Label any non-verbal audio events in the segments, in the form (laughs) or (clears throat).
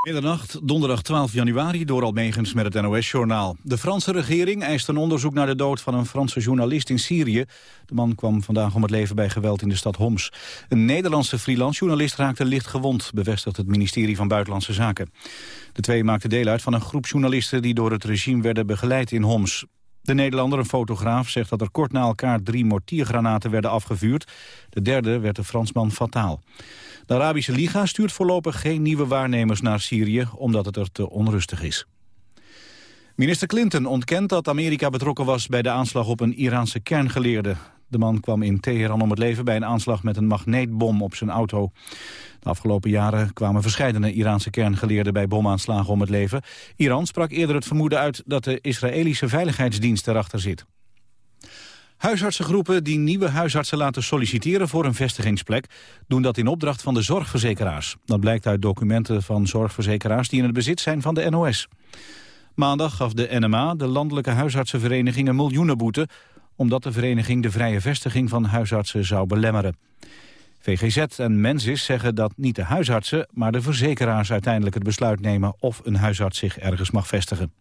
Middernacht, donderdag 12 januari, door Almegens met het NOS-journaal. De Franse regering eist een onderzoek naar de dood van een Franse journalist in Syrië. De man kwam vandaag om het leven bij geweld in de stad Homs. Een Nederlandse freelance-journalist raakte licht gewond, bevestigt het ministerie van Buitenlandse Zaken. De twee maakten deel uit van een groep journalisten die door het regime werden begeleid in Homs. De Nederlander, een fotograaf, zegt dat er kort na elkaar drie mortiergranaten werden afgevuurd. De derde werd de Fransman fataal. De Arabische Liga stuurt voorlopig geen nieuwe waarnemers naar Syrië... omdat het er te onrustig is. Minister Clinton ontkent dat Amerika betrokken was... bij de aanslag op een Iraanse kerngeleerde. De man kwam in Teheran om het leven bij een aanslag met een magneetbom op zijn auto. De afgelopen jaren kwamen verschillende Iraanse kerngeleerden bij bomaanslagen om het leven. Iran sprak eerder het vermoeden uit dat de Israëlische veiligheidsdienst erachter zit. Huisartsengroepen die nieuwe huisartsen laten solliciteren voor een vestigingsplek... doen dat in opdracht van de zorgverzekeraars. Dat blijkt uit documenten van zorgverzekeraars die in het bezit zijn van de NOS. Maandag gaf de NMA, de Landelijke Huisartsenvereniging, een miljoenenboete... omdat de vereniging de vrije vestiging van huisartsen zou belemmeren. VGZ en Mensis zeggen dat niet de huisartsen... maar de verzekeraars uiteindelijk het besluit nemen of een huisarts zich ergens mag vestigen.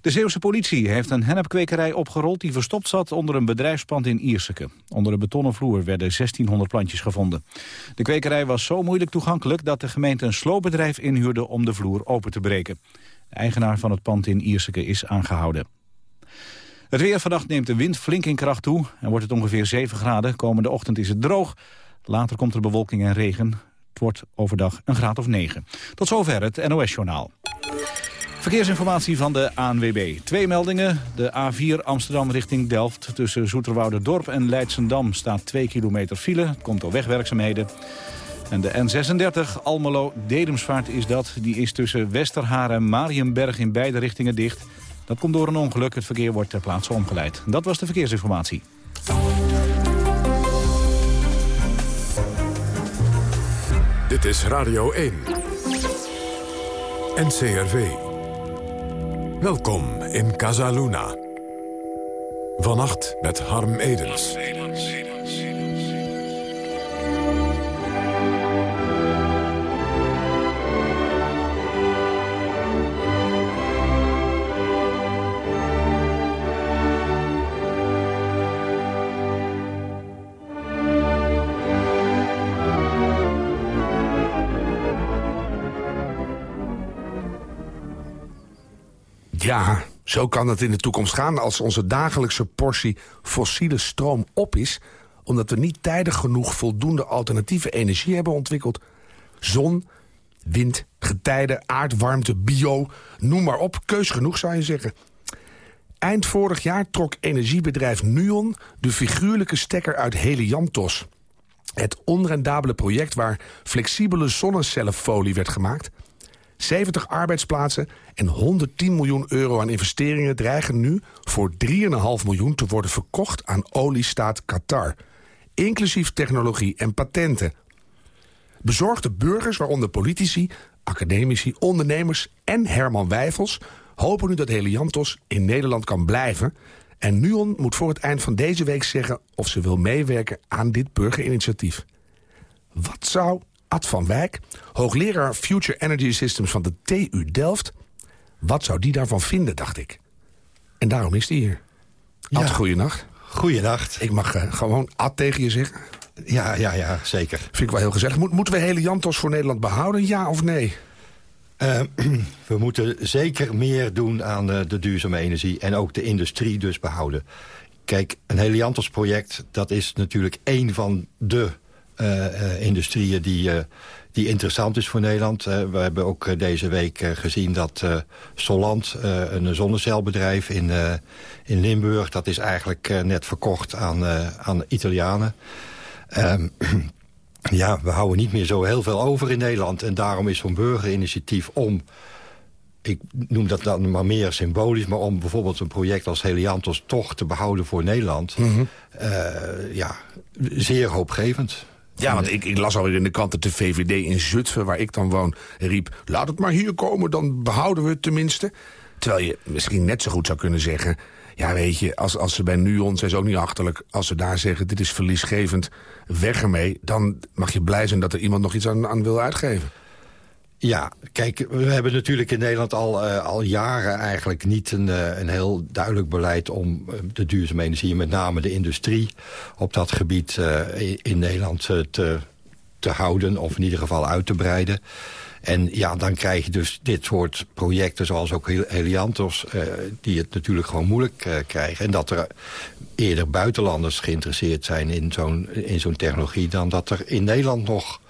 De Zeeuwse politie heeft een hennepkwekerij opgerold... die verstopt zat onder een bedrijfspand in Ierseke. Onder de betonnen vloer werden 1600 plantjes gevonden. De kwekerij was zo moeilijk toegankelijk... dat de gemeente een sloopbedrijf inhuurde om de vloer open te breken. De eigenaar van het pand in Ierseke is aangehouden. Het weer vannacht neemt de wind flink in kracht toe... en wordt het ongeveer 7 graden. Komende ochtend is het droog. Later komt er bewolking en regen. Het wordt overdag een graad of 9. Tot zover het NOS-journaal. Verkeersinformatie van de ANWB. Twee meldingen. De A4 Amsterdam richting Delft. Tussen Dorp en Leidsendam staat 2 kilometer file. komt door wegwerkzaamheden. En de N36 Almelo-Dedemsvaart is dat. Die is tussen Westerhaar en Marienberg in beide richtingen dicht. Dat komt door een ongeluk. Het verkeer wordt ter plaatse omgeleid. Dat was de verkeersinformatie. Dit is Radio 1. NCRV. Welkom in Casaluna. Vannacht met Harm Edens. Ja, zo kan het in de toekomst gaan als onze dagelijkse portie fossiele stroom op is... omdat we niet tijdig genoeg voldoende alternatieve energie hebben ontwikkeld. Zon, wind, getijden, aardwarmte, bio, noem maar op. Keus genoeg zou je zeggen. Eind vorig jaar trok energiebedrijf Nuon de figuurlijke stekker uit Heliantos. Het onrendabele project waar flexibele zonnecellenfolie werd gemaakt... 70 arbeidsplaatsen en 110 miljoen euro aan investeringen... dreigen nu voor 3,5 miljoen te worden verkocht aan oliestaat Qatar. Inclusief technologie en patenten. Bezorgde burgers, waaronder politici, academici, ondernemers en Herman Wijfels... hopen nu dat Heliantos in Nederland kan blijven... En Nuon moet voor het eind van deze week zeggen... of ze wil meewerken aan dit burgerinitiatief. Wat zou Ad van Wijk, hoogleraar Future Energy Systems van de TU Delft. Wat zou die daarvan vinden, dacht ik. En daarom is die hier. Ad, ja. goeienacht. Goeienacht. Ik mag uh, gewoon Ad tegen je zeggen. Ja, ja, ja, zeker. Vind ik wel heel gezellig. Mo moeten we hele Jantos voor Nederland behouden, ja of nee? Uh, (clears throat) we moeten zeker meer doen aan de, de, duurzame energie... en ook de industrie dus behouden. Kijk, een Heliantos project, dat is natuurlijk één van de industrieën die, uh, die interessant is voor Nederland. we hebben ook deze week gezien dat Solant, een zonnecelbedrijf in, in Limburg... dat is eigenlijk net verkocht aan, aan Italianen. Um, (clears throat) ja, we houden niet meer zo heel veel over in Nederland. En daarom is zo'n burgerinitiatief om ik noem dat dan maar meer symbolisch... maar om bijvoorbeeld een project als Heliantos toch te behouden voor Nederland... Mm -hmm. uh, ja, zeer hoopgevend. Ja, want ik, ik las alweer in de krant dat de VVD in Zutphen, waar ik dan woon, riep... laat het maar hier komen, dan behouden we het tenminste. Terwijl je misschien net zo goed zou kunnen zeggen... ja, weet je, als, als ze bij Nuon, zijn ze ook niet achterlijk... als ze daar zeggen, dit is verliesgevend, weg ermee... dan mag je blij zijn dat er iemand nog iets aan, aan wil uitgeven. Ja, kijk, we hebben natuurlijk in Nederland al, uh, al jaren eigenlijk niet een, uh, een heel duidelijk beleid om uh, de duurzame energie, met name de industrie, op dat gebied in Nederland te, te houden of in ieder geval uit te breiden. En ja, dan krijg je dus dit soort projecten zoals ook Heliantos... Die het natuurlijk gewoon moeilijk krijgen. En dat er eerder buitenlanders geïnteresseerd zijn in zo'n zo'n technologie... dan dat er in Nederland nog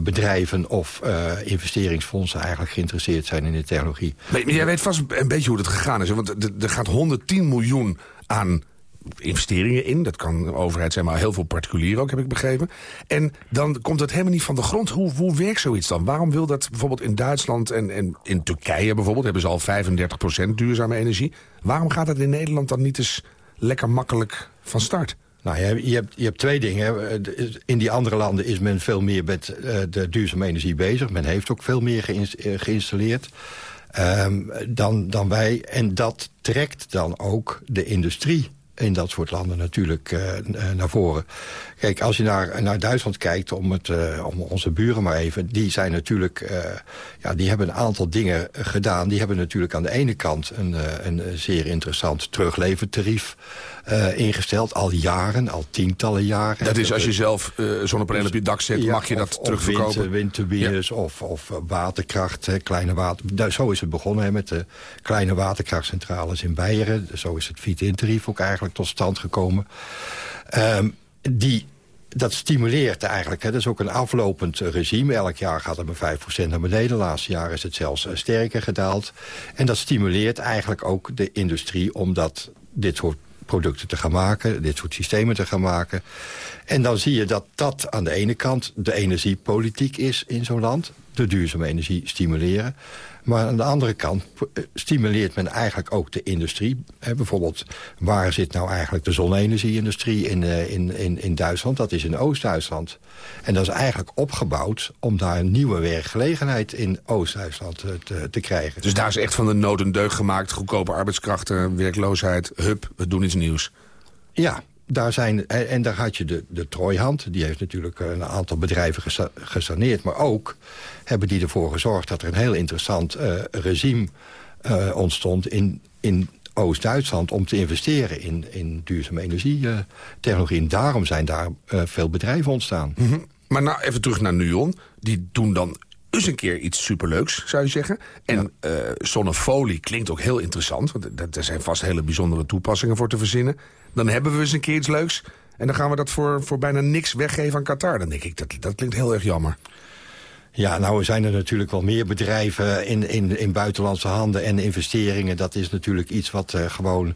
bedrijven of investeringsfondsen eigenlijk geïnteresseerd zijn in de technologie. Maar jij weet vast een beetje hoe het gegaan is. Want er gaat 110 miljoen aan investeringen in. Dat kan de overheid zijn, maar heel veel particulieren ook, heb ik begrepen. En dan komt het helemaal niet van de grond. Hoe, hoe werkt zoiets dan? Waarom wil dat bijvoorbeeld in Duitsland en, en in Turkije bijvoorbeeld... hebben ze al 35% duurzame energie. Waarom gaat het in Nederland dan niet eens lekker makkelijk van start? Nou, je, hebt, je hebt twee dingen. In die andere landen is men veel meer met uh, de duurzame energie bezig. Men heeft ook veel meer geïnstalleerd. Um, dan, dan wij. En dat trekt dan ook de industrie in dat soort landen natuurlijk uh, naar voren. Kijk, als je naar, naar Duitsland kijkt, om, het, om onze buren maar even... die zijn natuurlijk, ja, die hebben een aantal dingen gedaan. Die hebben natuurlijk aan de ene kant een, een zeer interessant teruglevertarief ingesteld. Al jaren, al tientallen jaren. Dat is als je zelf zonnepanelen op je dak zet, mag je dat terugverkopen? Of windturbines ja. of, of waterkracht, hè, kleine water... Daar, zo is het begonnen hè, met de kleine waterkrachtcentrales in Beieren. Zo is het Fiet-in-tarief ook eigenlijk tot stand gekomen. Um, die dat stimuleert eigenlijk. Hè. Dat is ook een aflopend regime. Elk jaar gaat het met 5% naar beneden. De laatste jaar is het zelfs sterker gedaald. En dat stimuleert eigenlijk ook de industrie... om dat, dit soort producten te gaan maken, dit soort systemen te gaan maken. En dan zie je dat dat aan de ene kant de energiepolitiek is in zo'n land. De duurzame energie stimuleren. Maar aan de andere kant eh, stimuleert men eigenlijk ook de industrie. bijvoorbeeld, waar zit nou eigenlijk de zonne-energie-industrie in, uh, in, in, in Duitsland? Dat is in Oost-Duitsland. En dat is eigenlijk opgebouwd om daar een nieuwe werkgelegenheid in Oost-Duitsland te, te, te, krijgen. Dus daar is echt van de nood een deug gemaakt. Goedkope arbeidskrachten, werkloosheid. Hup, we doen iets nieuws. Ja, daar zijn, en daar had je de, de Trooihand. Die heeft natuurlijk een aantal bedrijven gesaneerd. Maar ook hebben die ervoor gezorgd dat er een heel interessant uh, regime uh, ontstond... in, in Oost-Duitsland om te investeren in, in duurzame energietechnologie. En daarom zijn daar veel bedrijven ontstaan. -hmm. Maar nou even terug naar Nuon. Die doen dan eens een keer iets superleuks, zou je zeggen. En ja. uh, zonnefolie klinkt ook heel interessant. Want er zijn vast hele bijzondere toepassingen voor te verzinnen. Dan hebben we eens een keer iets leuks. En dan gaan we dat voor, voor bijna niks weggeven aan Qatar. Dan denk ik, dat, dat klinkt heel erg jammer. Ja, nou zijn er natuurlijk wel meer bedrijven in, in, in buitenlandse handen en investeringen. Dat is natuurlijk iets wat uh, gewoon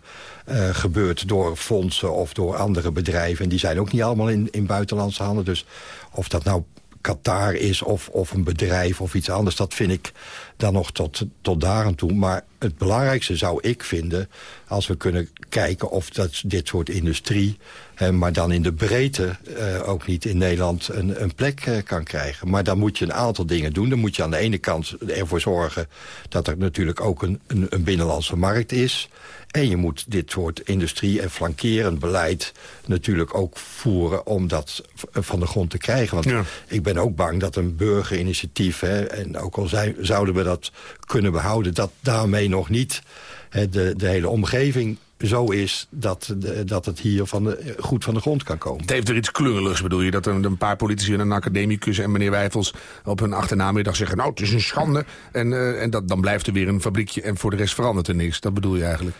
uh, gebeurt door fondsen of door andere bedrijven. En die zijn ook niet allemaal in, in buitenlandse handen. Dus of dat nou Qatar is of, of een bedrijf of iets anders... dat vind ik dan nog tot, tot daar aan toe. Maar het belangrijkste zou ik vinden... als we kunnen kijken of dat dit soort industrie... Hè, maar dan in de breedte uh, ook niet in Nederland een, een plek uh, kan krijgen. Maar dan moet je een aantal dingen doen. Dan moet je aan de ene kant ervoor zorgen... dat er natuurlijk ook een, een, een binnenlandse markt is... En je moet dit soort industrie- en flankerend beleid natuurlijk ook voeren om dat van de grond te krijgen. Want ja. ik ben ook bang dat een burgerinitiatief, hè, en ook al zijn, zouden we dat kunnen behouden... dat daarmee nog niet de, de hele omgeving zo is dat, dat het hier van de, goed van de grond kan komen. Het heeft er iets klungeligs, bedoel je? Dat een paar politici en een academicus en meneer Wijfels... op hun achternamiddag zeggen, nou, het is een schande. En, uh, en dat, dan blijft er weer een fabriekje en voor de rest verandert er niks. Dat bedoel je eigenlijk?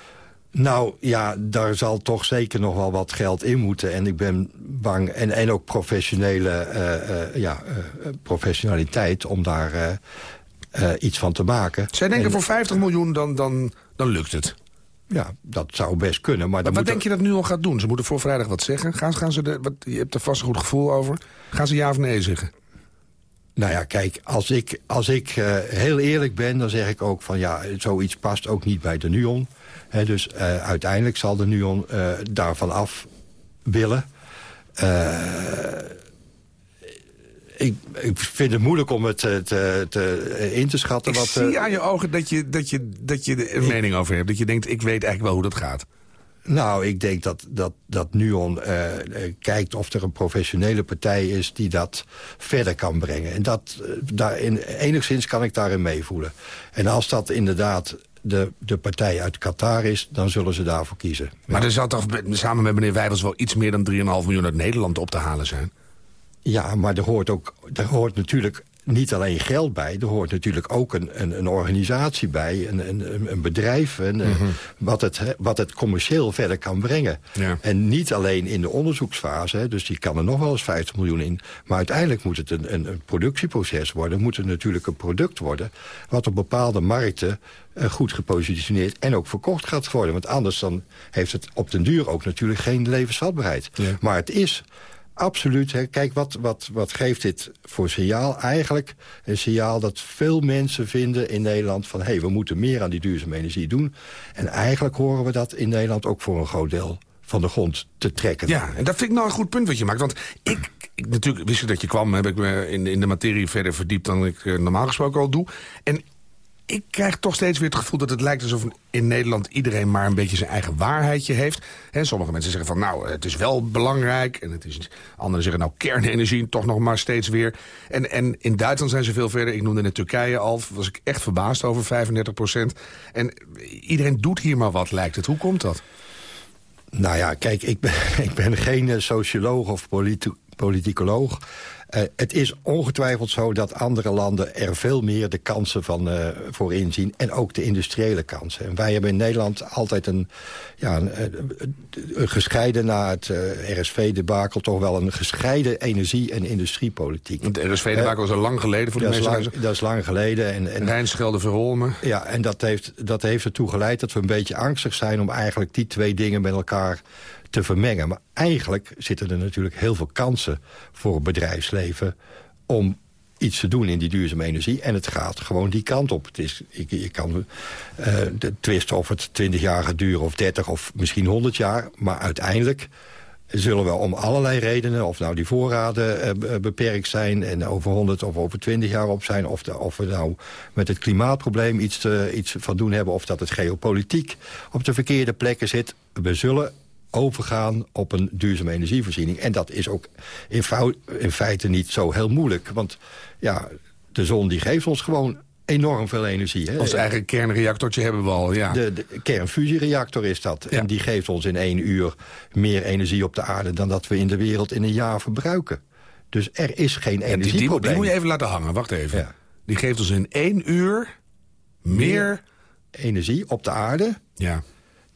Nou ja, daar zal toch zeker nog wel wat geld in moeten. En ik ben bang, en, en ook professionele uh, uh, ja, professionaliteit om daar iets van te maken. Zij denken en, voor 50 miljoen, dan, dan, dan lukt het. Ja, dat zou best kunnen. Maar, maar wat denk je dat nu al gaat doen? Ze moeten voor vrijdag wat zeggen. Gaan, gaan ze de, wat, je hebt er vast een goed gevoel over. Gaan ze ja of nee zeggen? Nou ja, kijk, als ik, als ik uh, heel eerlijk ben, dan zeg ik ook van... ja, zoiets past ook niet bij de NUON. He, dus uh, uiteindelijk zal de NUON uh, daarvan af willen. Ik, ik, vind het moeilijk om het te, te, te in te schatten. Ik wat, zie aan je ogen dat je, dat, je, dat je er mening over hebt. Dat je denkt, ik weet eigenlijk wel hoe dat gaat. Nou, ik denk dat, dat, dat NUON uh, kijkt of er een professionele partij is... die dat verder kan brengen. En dat, daarin, enigszins kan ik daarin meevoelen. En als dat inderdaad de, de partij uit Qatar is, dan zullen ze daarvoor kiezen. Maar er zal toch samen met meneer Wijbels wel iets meer dan 3,5 miljoen uit Nederland op te halen zijn? Ja, maar er hoort, ook, er hoort natuurlijk niet alleen geld bij. Er hoort natuurlijk ook een, een, een organisatie bij, een, een, een bedrijf... En, mm wat, het, wat het commercieel verder kan brengen. Ja. En niet alleen in de onderzoeksfase, dus die kan er nog wel eens 50 miljoen in... maar uiteindelijk moet het een, een, productieproces worden. Moet het natuurlijk een product worden... wat op bepaalde markten uh, goed gepositioneerd en ook verkocht gaat worden. Want anders dan heeft het op den duur ook natuurlijk geen levensvatbaarheid. Ja. Maar het is Absoluut. Hè. Kijk, wat, wat, wat geeft dit voor signaal? Eigenlijk een signaal dat veel mensen vinden in Nederland... van hé, hey, we moeten meer aan die duurzame energie doen. En eigenlijk horen we dat in Nederland ook voor een groot deel van de grond te trekken. Ja, en dat vind ik nou een goed punt wat je maakt. Want ik, ik natuurlijk wist ik dat je kwam, heb ik me in, in de materie verder verdiept... dan ik eh, normaal gesproken al doe. En ik krijg toch steeds weer het gevoel dat het lijkt alsof in Nederland iedereen maar een beetje zijn eigen waarheidje heeft. He, sommige mensen zeggen van nou, het is wel belangrijk. En het is, anderen zeggen nou, kernenergie toch nog maar steeds weer. En, en in Duitsland zijn ze veel verder. Ik noemde net Turkije al, was ik echt verbaasd over 35 procent. En iedereen doet hier maar wat, lijkt het. Hoe komt dat? Nou ja, kijk, ik ben, (laughs) ik ben geen socioloog of politicoloog. Uh, het is ongetwijfeld zo dat andere landen er veel meer de kansen van uh, voor inzien. En ook de industriële kansen. En wij hebben in Nederland altijd een, ja, een, een gescheiden na het uh, RSV-debakel... toch wel een gescheiden energie- en industriepolitiek. Het RSV-debakel is al lang geleden voor de mensen. Lang, dat is lang geleden. En, en, Rijnschelde Verholmen. Ja, en dat heeft, dat heeft ertoe geleid dat we een beetje angstig zijn... om eigenlijk die twee dingen met elkaar te vermengen. Maar eigenlijk zitten er natuurlijk heel veel kansen voor het bedrijfsleven... om iets te doen in die duurzame energie. En het gaat gewoon die kant op. Het is, je, kan uh, twisten of het 20 jaar gaat duren of 30 of misschien 100 jaar. Maar uiteindelijk zullen we om allerlei redenen... of nou die voorraden uh, beperkt zijn en over 100 of over 20 jaar op zijn... of, of we nou met het klimaatprobleem iets, iets van doen hebben... of dat het geopolitiek op de verkeerde plekken zit. We zullen overgaan op een duurzame energievoorziening. En dat is ook in, in feite niet zo heel moeilijk. Want ja, de zon die geeft ons gewoon enorm veel energie. Hè? Ons eigen kernreactortje hebben we al, ja. De, de kernfusiereactor is dat. En die geeft ons in één uur meer energie op de aarde... dan dat we in de wereld in een jaar verbruiken. Dus er is geen energieprobleem. Die, die, moet je even laten hangen, wacht even. Ja. Die geeft ons in één uur meer... meer energie op de aarde... Ja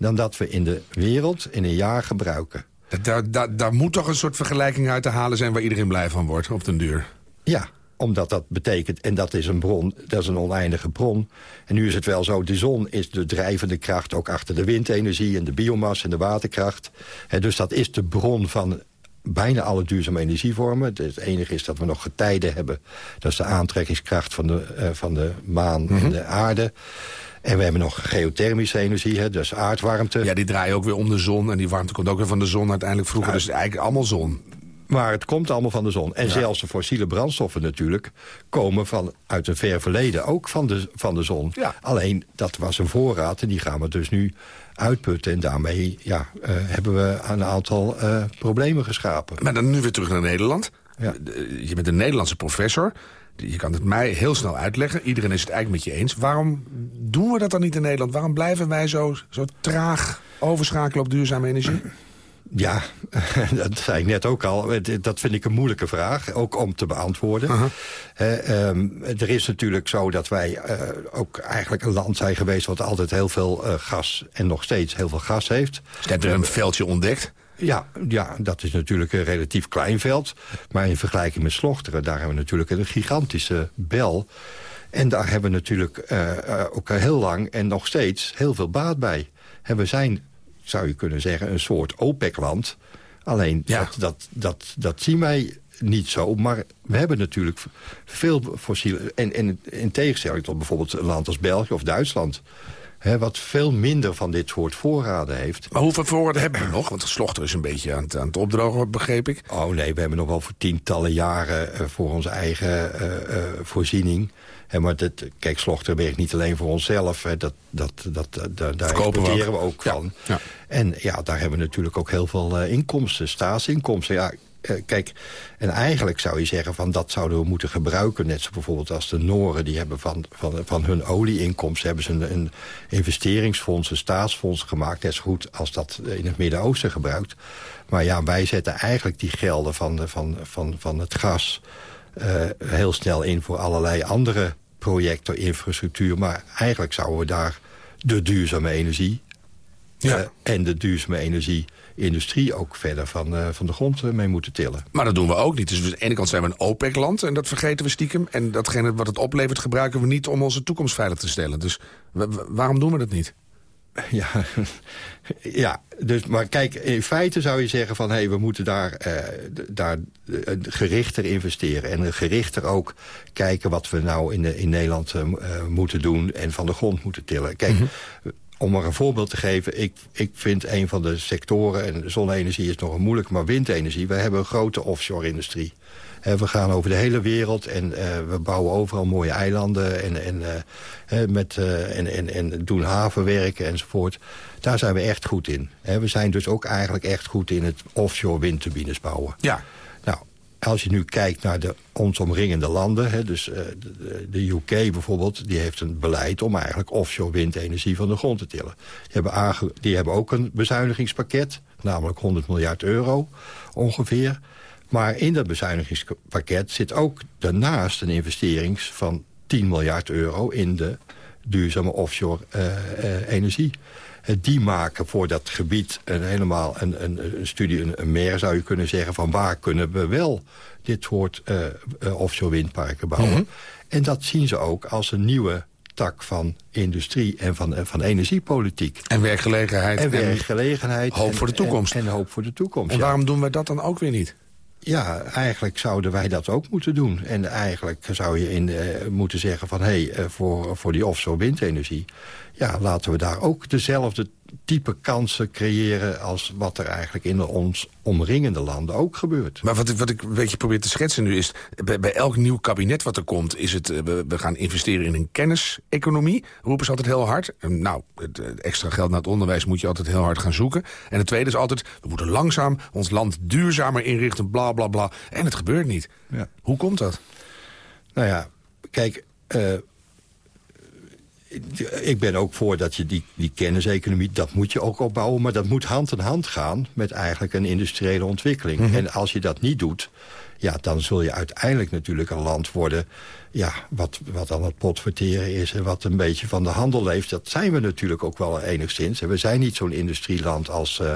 dan dat we in de wereld in een jaar gebruiken. Daar, daar, daar moet toch een soort vergelijking uit te halen zijn... waar iedereen blij van wordt op den duur? Ja, omdat dat betekent, en dat is een bron, dat is een oneindige bron. En nu is het wel zo, de zon is de drijvende kracht... ook achter de windenergie en de biomas en de waterkracht. dus dat is de bron van bijna alle duurzame energievormen. Het enige is dat we nog getijden hebben. Dat is de aantrekkingskracht van de, uh, van de maan en mhm. de aarde. En we hebben nog geothermische energie, hè, dus aardwarmte. Ja, die draaien ook weer om de zon. En die warmte komt ook weer van de zon uiteindelijk vroeger. dus eigenlijk allemaal zon. Maar het komt allemaal van de zon. En zelfs de fossiele brandstoffen natuurlijk... komen van, uit een ver verleden ook van de, van de zon. Ja. Alleen, dat was een voorraad en die gaan we dus nu uitputten. En daarmee ja, uh, hebben we een aantal uh, problemen geschapen. Maar dan nu weer terug naar Nederland. Ja. Je bent een Nederlandse professor je kan het mij heel snel uitleggen. Iedereen is het eigenlijk met je eens. Waarom doen we dat dan niet in Nederland? Waarom blijven wij zo, zo traag overschakelen op duurzame energie? Ja, (laughs) dat zei ik net ook al. Dat vind ik een moeilijke vraag, ook om te beantwoorden. Ehm, er is natuurlijk zo dat wij uh, ook eigenlijk een land zijn geweest... wat altijd heel veel uh, gas en nog steeds heel veel gas heeft. Je hebt er een veldje ontdekt. Ja, ja, dat is natuurlijk een relatief klein veld. Maar in vergelijking met Slochteren, daar hebben we natuurlijk een gigantische bel. En daar hebben we natuurlijk uh, ook heel lang en nog steeds heel veel baat bij. En we zijn, zou je kunnen zeggen, een soort OPEC-land. Alleen dat, dat, dat, dat zien wij niet zo. Maar we hebben natuurlijk veel fossiele... En, en in tegenstelling tot bijvoorbeeld een land als België of Duitsland... hè, wat veel minder van dit soort voorraden heeft. Maar hoeveel voorraden hebben we nog? Want de slochter is een beetje aan het, aan het opdrogen, begreep ik. Oh nee, we hebben nog wel voor tientallen jaren uh, voor onze eigen uh, uh, voorziening. Hè, maar dat, kijk, slochter werkt niet alleen voor onszelf. Dat, dat, dat, daar daar exporteren we ook, we ook van. Ja. En ja, daar hebben we natuurlijk ook heel veel inkomsten, staatsinkomsten. Ja, kijk, en eigenlijk zou je zeggen van dat zouden we moeten gebruiken. Net zo bijvoorbeeld als de Noren, die hebben van, van, van hun olieinkomsten... hebben ze een, een investeringsfonds, een staatsfonds gemaakt. Net zo goed als dat in het Midden-Oosten gebruikt. Maar ja, wij zetten eigenlijk die gelden van, de, van, van, van het gas... Uh, heel snel in voor allerlei andere projecten, infrastructuur. Maar eigenlijk zouden we daar de duurzame energie... Ja. Uh, en de duurzame energie industrie ook verder van, uh, van de grond mee moeten tillen. Maar dat doen we ook niet. Dus aan de ene kant zijn we een OPEC-land en dat vergeten we stiekem. En datgene wat het oplevert gebruiken we niet om onze toekomst veilig te stellen. Dus waarom doen we dat niet? (laughs) Ja, ja dus, maar kijk, in feite zou je zeggen van... hé, hey, we moeten daar, uh, daar gerichter investeren. En gerichter ook kijken wat we nou in, de, in Nederland moeten doen... en van de grond moeten tillen. Kijk, mm -hmm om maar een voorbeeld te geven, ik, ik vind een van de sectoren... en zonne-energie is nog een moeilijk, maar windenergie... wij hebben een grote offshore-industrie. we gaan over de hele wereld en uh, we bouwen overal mooie eilanden... en, en, uh, met, uh, en, en, en doen havenwerken enzovoort. Daar zijn we echt goed in. we zijn dus ook eigenlijk echt goed in het offshore windturbines bouwen. Ja. Als je nu kijkt naar de ons omringende landen... Hè, dus uh, de, UK bijvoorbeeld, die heeft een beleid... om eigenlijk offshore windenergie van de grond te tillen. Die hebben, die hebben ook een bezuinigingspakket, namelijk 100 miljard euro ongeveer. Maar in dat bezuinigingspakket zit ook daarnaast een investering van 10 miljard euro... in de duurzame offshore uh, uh, energie die maken voor dat gebied een, helemaal een, een, een studie, een, een, meer zou je kunnen zeggen... van waar kunnen we wel dit soort uh, offshore windparken bouwen. Mm -hmm. En dat zien ze ook als een nieuwe tak van industrie en van, van energiepolitiek. En werkgelegenheid. En werkgelegenheid. En hoop voor de toekomst. En, en, hoop voor de toekomst, En waarom doen we dat dan ook weer niet? Ja, eigenlijk zouden wij dat ook moeten doen. En eigenlijk zou je in, uh, moeten zeggen van... hé, hey, uh, voor, voor die offshore windenergie... ja, laten we daar ook dezelfde type kansen creëren... als wat er eigenlijk in de ons omringende landen ook gebeurt. Maar wat ik, wat ik een beetje probeer te schetsen nu is... bij, bij elk nieuw kabinet wat er komt... is het, we, we gaan investeren in een kenniseconomie. Roepen ze altijd heel hard. Nou, het extra geld naar het onderwijs moet je altijd heel hard gaan zoeken. En het tweede is altijd... we moeten langzaam ons land duurzamer inrichten, bla bla bla. En het gebeurt niet. Ja. Hoe komt dat? Nou ja, kijk... Uh, ik ben ook voor dat je die, die kenniseconomie, dat moet je ook opbouwen. Maar dat moet hand in hand gaan met eigenlijk een industriële ontwikkeling. Mm -hmm. En als je dat niet doet, ja, dan zul je uiteindelijk natuurlijk een land worden... Ja, wat, wat aan het potverteren is en wat een beetje van de handel leeft. Dat zijn we natuurlijk ook wel enigszins. We zijn niet zo'n industrieland als, uh,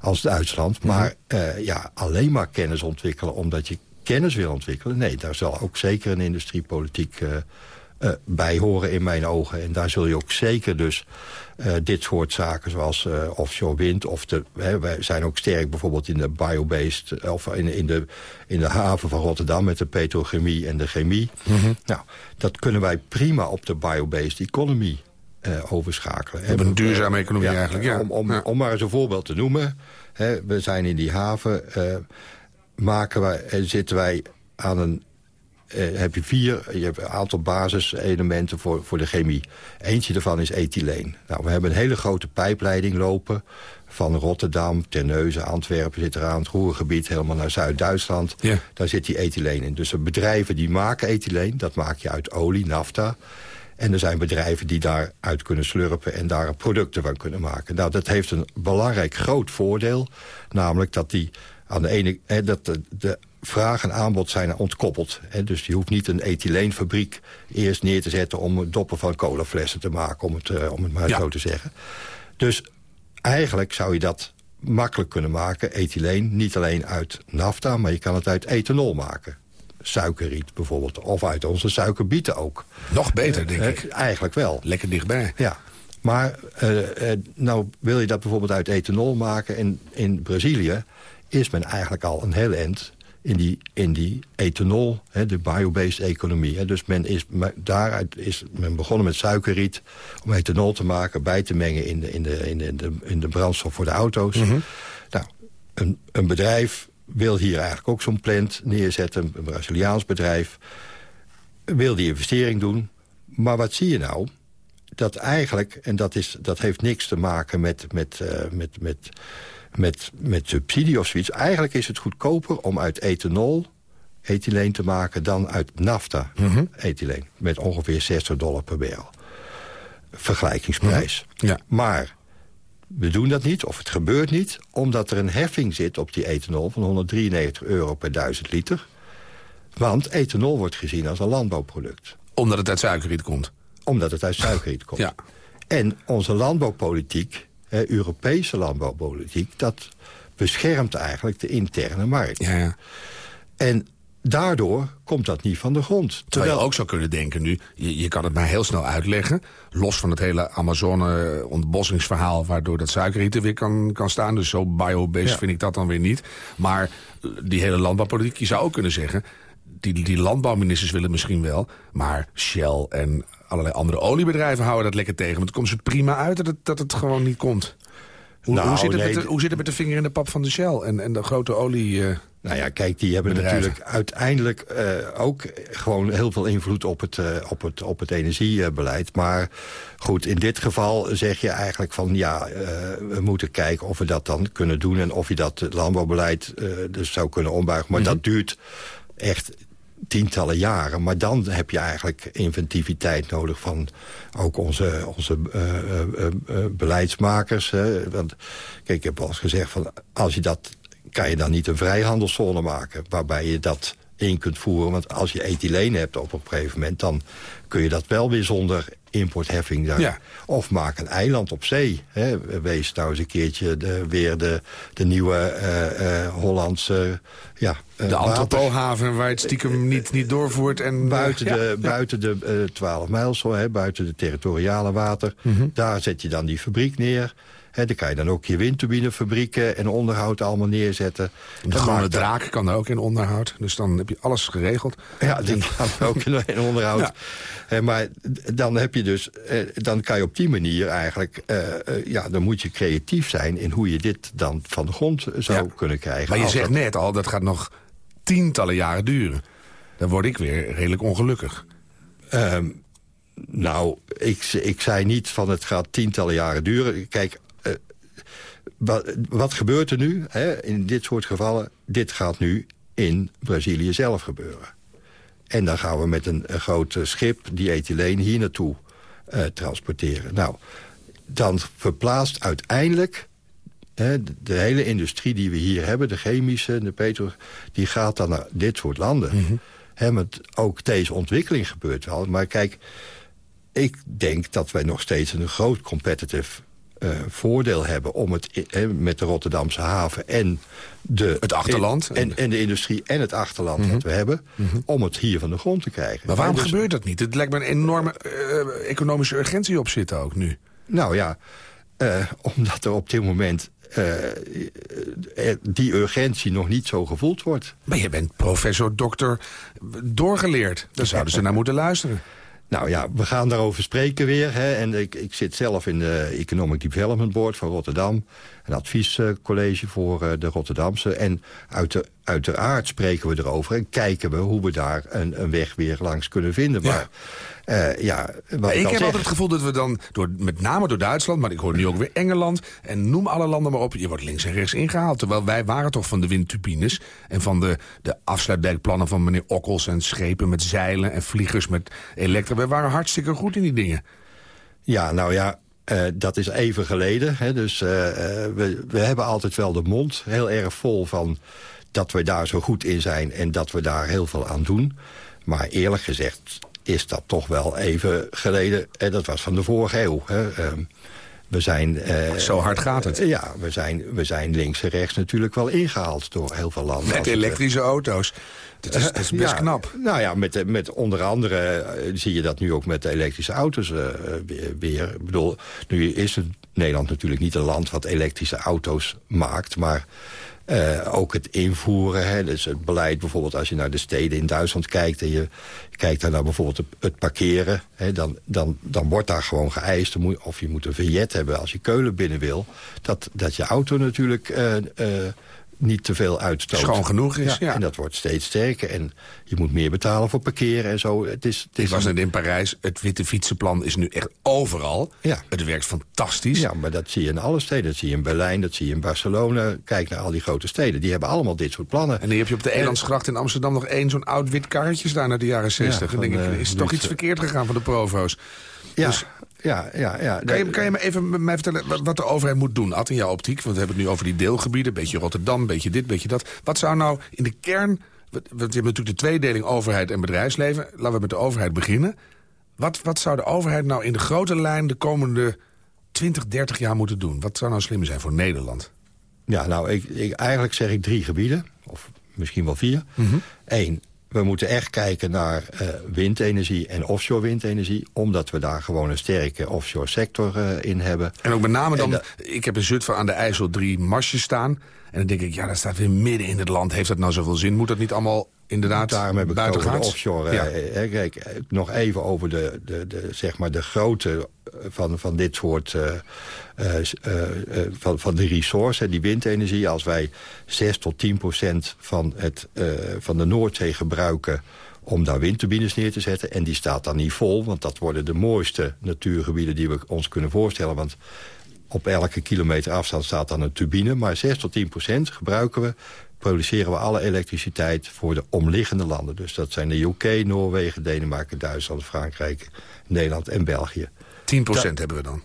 als Duitsland. Maar mm -hmm. uh, ja, alleen maar kennis ontwikkelen omdat je kennis wil ontwikkelen... nee, daar zal ook zeker een industriepolitiek... Uh, uh, bij horen in mijn ogen. En daar zul je ook zeker dus uh, dit soort zaken zoals uh, offshore wind... of de, hè, wij zijn ook sterk bijvoorbeeld in de biobased... of in, in, de, in de haven van Rotterdam met de petrochemie en de chemie. Mm -hmm. Nou, dat kunnen wij prima op de biobased economy overschakelen. Hebben een duurzame economie ja, eigenlijk, ja. Om, om, ja. om maar eens een voorbeeld te noemen. Hè, we zijn in die haven, maken wij, zitten wij aan een uh, heb je vier, je hebt een aantal basiselementen voor, voor de chemie. Eentje daarvan is ethyleen. Nou, we hebben een hele grote pijpleiding lopen van Rotterdam, Terneuzen, Antwerpen zit eraan, het Roergebied, helemaal naar Zuid-Duitsland. Ja. Daar zit die ethyleen in. Dus de bedrijven die maken ethyleen, dat maak je uit olie, nafta. En er zijn bedrijven die daaruit kunnen slurpen en daar producten van kunnen maken. Nou, dat heeft een belangrijk groot voordeel. Namelijk dat die aan de ene, hè, dat de, de vraag en aanbod zijn ontkoppeld. Hè? Dus je hoeft niet een ethyleenfabriek eerst neer te zetten... om doppen van colaflessen te maken, om het, uh, om het maar ja. zo te zeggen. Dus eigenlijk zou je dat makkelijk kunnen maken, ethyleen. Niet alleen uit nafta, maar je kan het uit ethanol maken. Suikerriet bijvoorbeeld, of uit onze suikerbieten ook. Nog beter, denk uh, ik. Eigenlijk wel. Lekker dichtbij. Ja. Maar uh, nou wil je dat bijvoorbeeld uit ethanol maken... en in Brazilië is men eigenlijk al een heel eind in die, in die ethanol, hè, de biobased economie. Hè. Dus men is, daaruit is men begonnen met suikerriet om ethanol te maken... bij te mengen in de, in de, in de, in de, brandstof voor de auto's. Mhm. Nou, een, een bedrijf wil hier eigenlijk ook zo'n plant neerzetten. Een Braziliaans bedrijf wil die investering doen. Maar wat zie je nou? Dat eigenlijk, en dat, is, dat heeft niks te maken met, met, uh, met, met met, met subsidie of zoiets. Eigenlijk is het goedkoper om uit ethanol ethyleen te maken... dan uit nafta Mhm. ethyleen. Met ongeveer 60 dollar per barrel. Vergelijkingsprijs. Mhm. Ja. Maar we doen dat niet, of het gebeurt niet... omdat er een heffing zit op die ethanol van 193 euro per 1000 liter. Want ethanol wordt gezien als een landbouwproduct. Omdat het uit suikerriet komt. Omdat het uit suikerriet komt. Ja. En onze landbouwpolitiek, hè, Europese landbouwpolitiek... dat beschermt eigenlijk de interne markt. Ja, ja. En daardoor komt dat niet van de grond. Terwijl je ook zou kunnen denken nu, je, je kan het maar heel snel uitleggen... los van het hele Amazone-ontbossingsverhaal... waardoor dat suikerriet er weer kan, kan staan. Dus zo biobased Ja. vind ik dat dan weer niet. Maar eh, die hele landbouwpolitiek, je zou ook kunnen zeggen... Die, die landbouwministers willen misschien wel... maar Shell en allerlei andere oliebedrijven houden dat lekker tegen. Want het komt ze prima uit dat het, dat het gewoon niet komt. Hoe, Nou, hoe, zit het nee, met de, hoe zit het met de vinger in de pap van de Shell en, en de grote olie... eh, Nou ja, kijk, die hebben Bedrijven. natuurlijk uiteindelijk eh, ook gewoon heel veel invloed op het, eh, op, het, op het energiebeleid. Maar goed, in dit geval zeg je eigenlijk van ja, we moeten kijken of we dat dan kunnen doen. En of je dat landbouwbeleid dus zou kunnen ombuigen. Maar dat duurt echt tientallen jaren. Maar dan heb je eigenlijk inventiviteit nodig van ook onze, onze eh, eh, eh, beleidsmakers. Hè. Want kijk, ik heb al eens gezegd van als je dat kan je dan niet een vrijhandelszone maken... waarbij je dat in kunt voeren. Want als je ethyleen hebt op een gegeven moment... dan kun je dat wel weer zonder importheffing daar. Ja. Of maak een eiland op zee. Hè. Wees eens een keertje de, weer de, de nieuwe eh, eh, Hollandse... ja, eh, de Antropohaven waar het stiekem niet, niet doorvoert. En, Buiten ja, de, ja. buiten de eh 12 mijl, hè, buiten de territoriale water. Mhm. Daar zet je dan die fabriek neer. Hè, daar kan je dan ook je windturbinefabrieken en onderhoud allemaal neerzetten. De Dan gewone maakt draak kan daar ook in onderhoud. Dus dan heb je alles geregeld. Ja, die gaan ook in, onderhoud. Ja. Maar dan heb je dus, eh, dan kan je op die manier eigenlijk, eh, eh, ja, dan moet je creatief zijn in hoe je dit dan van de grond zou Ja. kunnen krijgen. Maar je zegt dat- net al, dat gaat nog tientallen jaren duren. Dan word ik weer redelijk ongelukkig. Ehm, nou, ik, ik zei niet van het gaat tientallen jaren duren. Kijk, wat, wat gebeurt er nu hè, in dit soort gevallen? Dit gaat nu in Brazilië zelf gebeuren. En dan gaan we met een, een groot eh, schip die ethyleen hier naartoe eh, transporteren. Nou, dan verplaatst uiteindelijk hè, de, hele industrie die we hier hebben... de chemische, de petro, die gaat dan naar dit soort landen. Hè, want ook deze ontwikkeling gebeurt wel. Maar kijk, ik denk dat wij nog steeds een groot competitive eh, voordeel hebben... om het hè, met de Rotterdamse haven en de, Het achterland. En, en de industrie en het achterland wat we hebben... om het hier van de grond te krijgen. Maar waarom dus- gebeurt dat niet? Het lijkt me een enorme eh, economische urgentie op zitten ook nu. Nou ja, eh, omdat er op dit moment eh, eh, die urgentie nog niet zo gevoeld wordt. Maar je bent professor, dokter, doorgeleerd. Daar zouden ze naar moeten luisteren. Nou ja, we gaan daarover spreken weer. Hè. En ik, ik zit zelf in de Economic Development Board van Rotterdam. Een adviescollege voor eh, de Rotterdamse. En uit uiteraard spreken we erover en kijken we hoe we daar een, een weg weer langs kunnen vinden. Ja. Maar eh, ja, wat Maar ik, ik heb zeg, altijd het gevoel dat we dan, door, met name door Duitsland... maar ik hoor nu ook weer Engeland en noem alle landen maar op... je wordt links en rechts ingehaald. Terwijl wij waren toch van de windturbines... en van de, de afsluitdijkplannen van meneer Okkels... en schepen met zeilen en vliegers met elektra. We waren hartstikke goed in die dingen. Ja, nou ja, eh, dat is even geleden. Hè, dus eh, eh, we, we hebben altijd wel de mond heel erg vol van dat we daar zo goed in zijn en dat we daar heel veel aan doen. Maar eerlijk gezegd is dat toch wel even geleden. En dat was van de vorige eeuw. Hè. Ehm, we zijn, eh, Zo hard gaat het. ja, we zijn, we zijn links en rechts natuurlijk wel ingehaald door heel veel landen. Met het, elektrische auto's. Dat is, dat is best ja, knap. Nou ja, met, met onder andere eh, zie je dat nu ook met de elektrische auto's eh, weer, weer. Ik bedoel, nu is het Nederland natuurlijk niet een land wat elektrische auto's maakt... maar uh, ook het invoeren, hè, dus het beleid bijvoorbeeld als je naar de steden in Duitsland kijkt... en je kijkt daar naar bijvoorbeeld het, parkeren... Hè, dan, dan, dan wordt daar gewoon geëist, of je moet een vignet hebben als je Keulen binnen wil... dat, dat je auto natuurlijk uh, uh, niet te veel uitstoot. Schoon genoeg is, ja, En dat wordt steeds sterker. En je moet meer betalen voor parkeren en zo. Het is, het is Ik was net in Parijs. Het witte fietsenplan is nu echt overal. Ja. Het werkt fantastisch. Ja, maar dat zie je in alle steden. Dat zie je in Berlijn, dat zie je in Barcelona. Kijk naar al die grote steden. Die hebben allemaal dit soort plannen. En dan heb je op de Elandsgracht in Amsterdam nog één zo'n oud wit karretje staan uit de jaren 60. Ja, en denk ik, is er toch iets verkeerd gegaan van de provo's? Ja. Dus, ja, ja, ja. Kan je, kan je me even mij vertellen wat de overheid moet doen? Ad, in jouw optiek, want we hebben het nu over die deelgebieden. Beetje Rotterdam, beetje dit, beetje dat. Wat zou nou in de kern... Want je hebt natuurlijk de tweedeling overheid en bedrijfsleven. Laten we met de overheid beginnen. Wat, wat zou de overheid nou in de grote lijn de komende 20, 30 jaar moeten doen? Wat zou nou slim zijn voor Nederland? Ja, nou, ik, ik, eigenlijk zeg ik drie gebieden. Of misschien wel vier. Mhm. Eén, we moeten echt kijken naar uh, windenergie en offshore windenergie... omdat we daar gewoon een sterke offshore sector uh, in hebben. En ook met name dan... ik heb in Zutphen aan de IJssel drie marsjes staan... en dan denk ik, ja, dat staat weer midden in het land. Heeft dat nou zoveel zin? Moet dat niet allemaal inderdaad Daarom heb ik over de offshore. Ja. Uh, kijk, nog even over de, de, de, zeg maar de grootte van, van dit soort... Uh, uh, van, van de resource, die windenergie. Als wij 6 tot 10 procent van, het, van de Noordzee gebruiken om daar windturbines neer te zetten. En die staat dan niet vol, want dat worden de mooiste natuurgebieden... die we ons kunnen voorstellen. Want op elke kilometer afstand staat dan een turbine. Maar 6 tot 10 procent gebruiken we produceren we alle elektriciteit voor de omliggende landen. Dus dat zijn de UK, Noorwegen, Denemarken, Duitsland, Frankrijk, Nederland en België. 10 procent hebben we dan?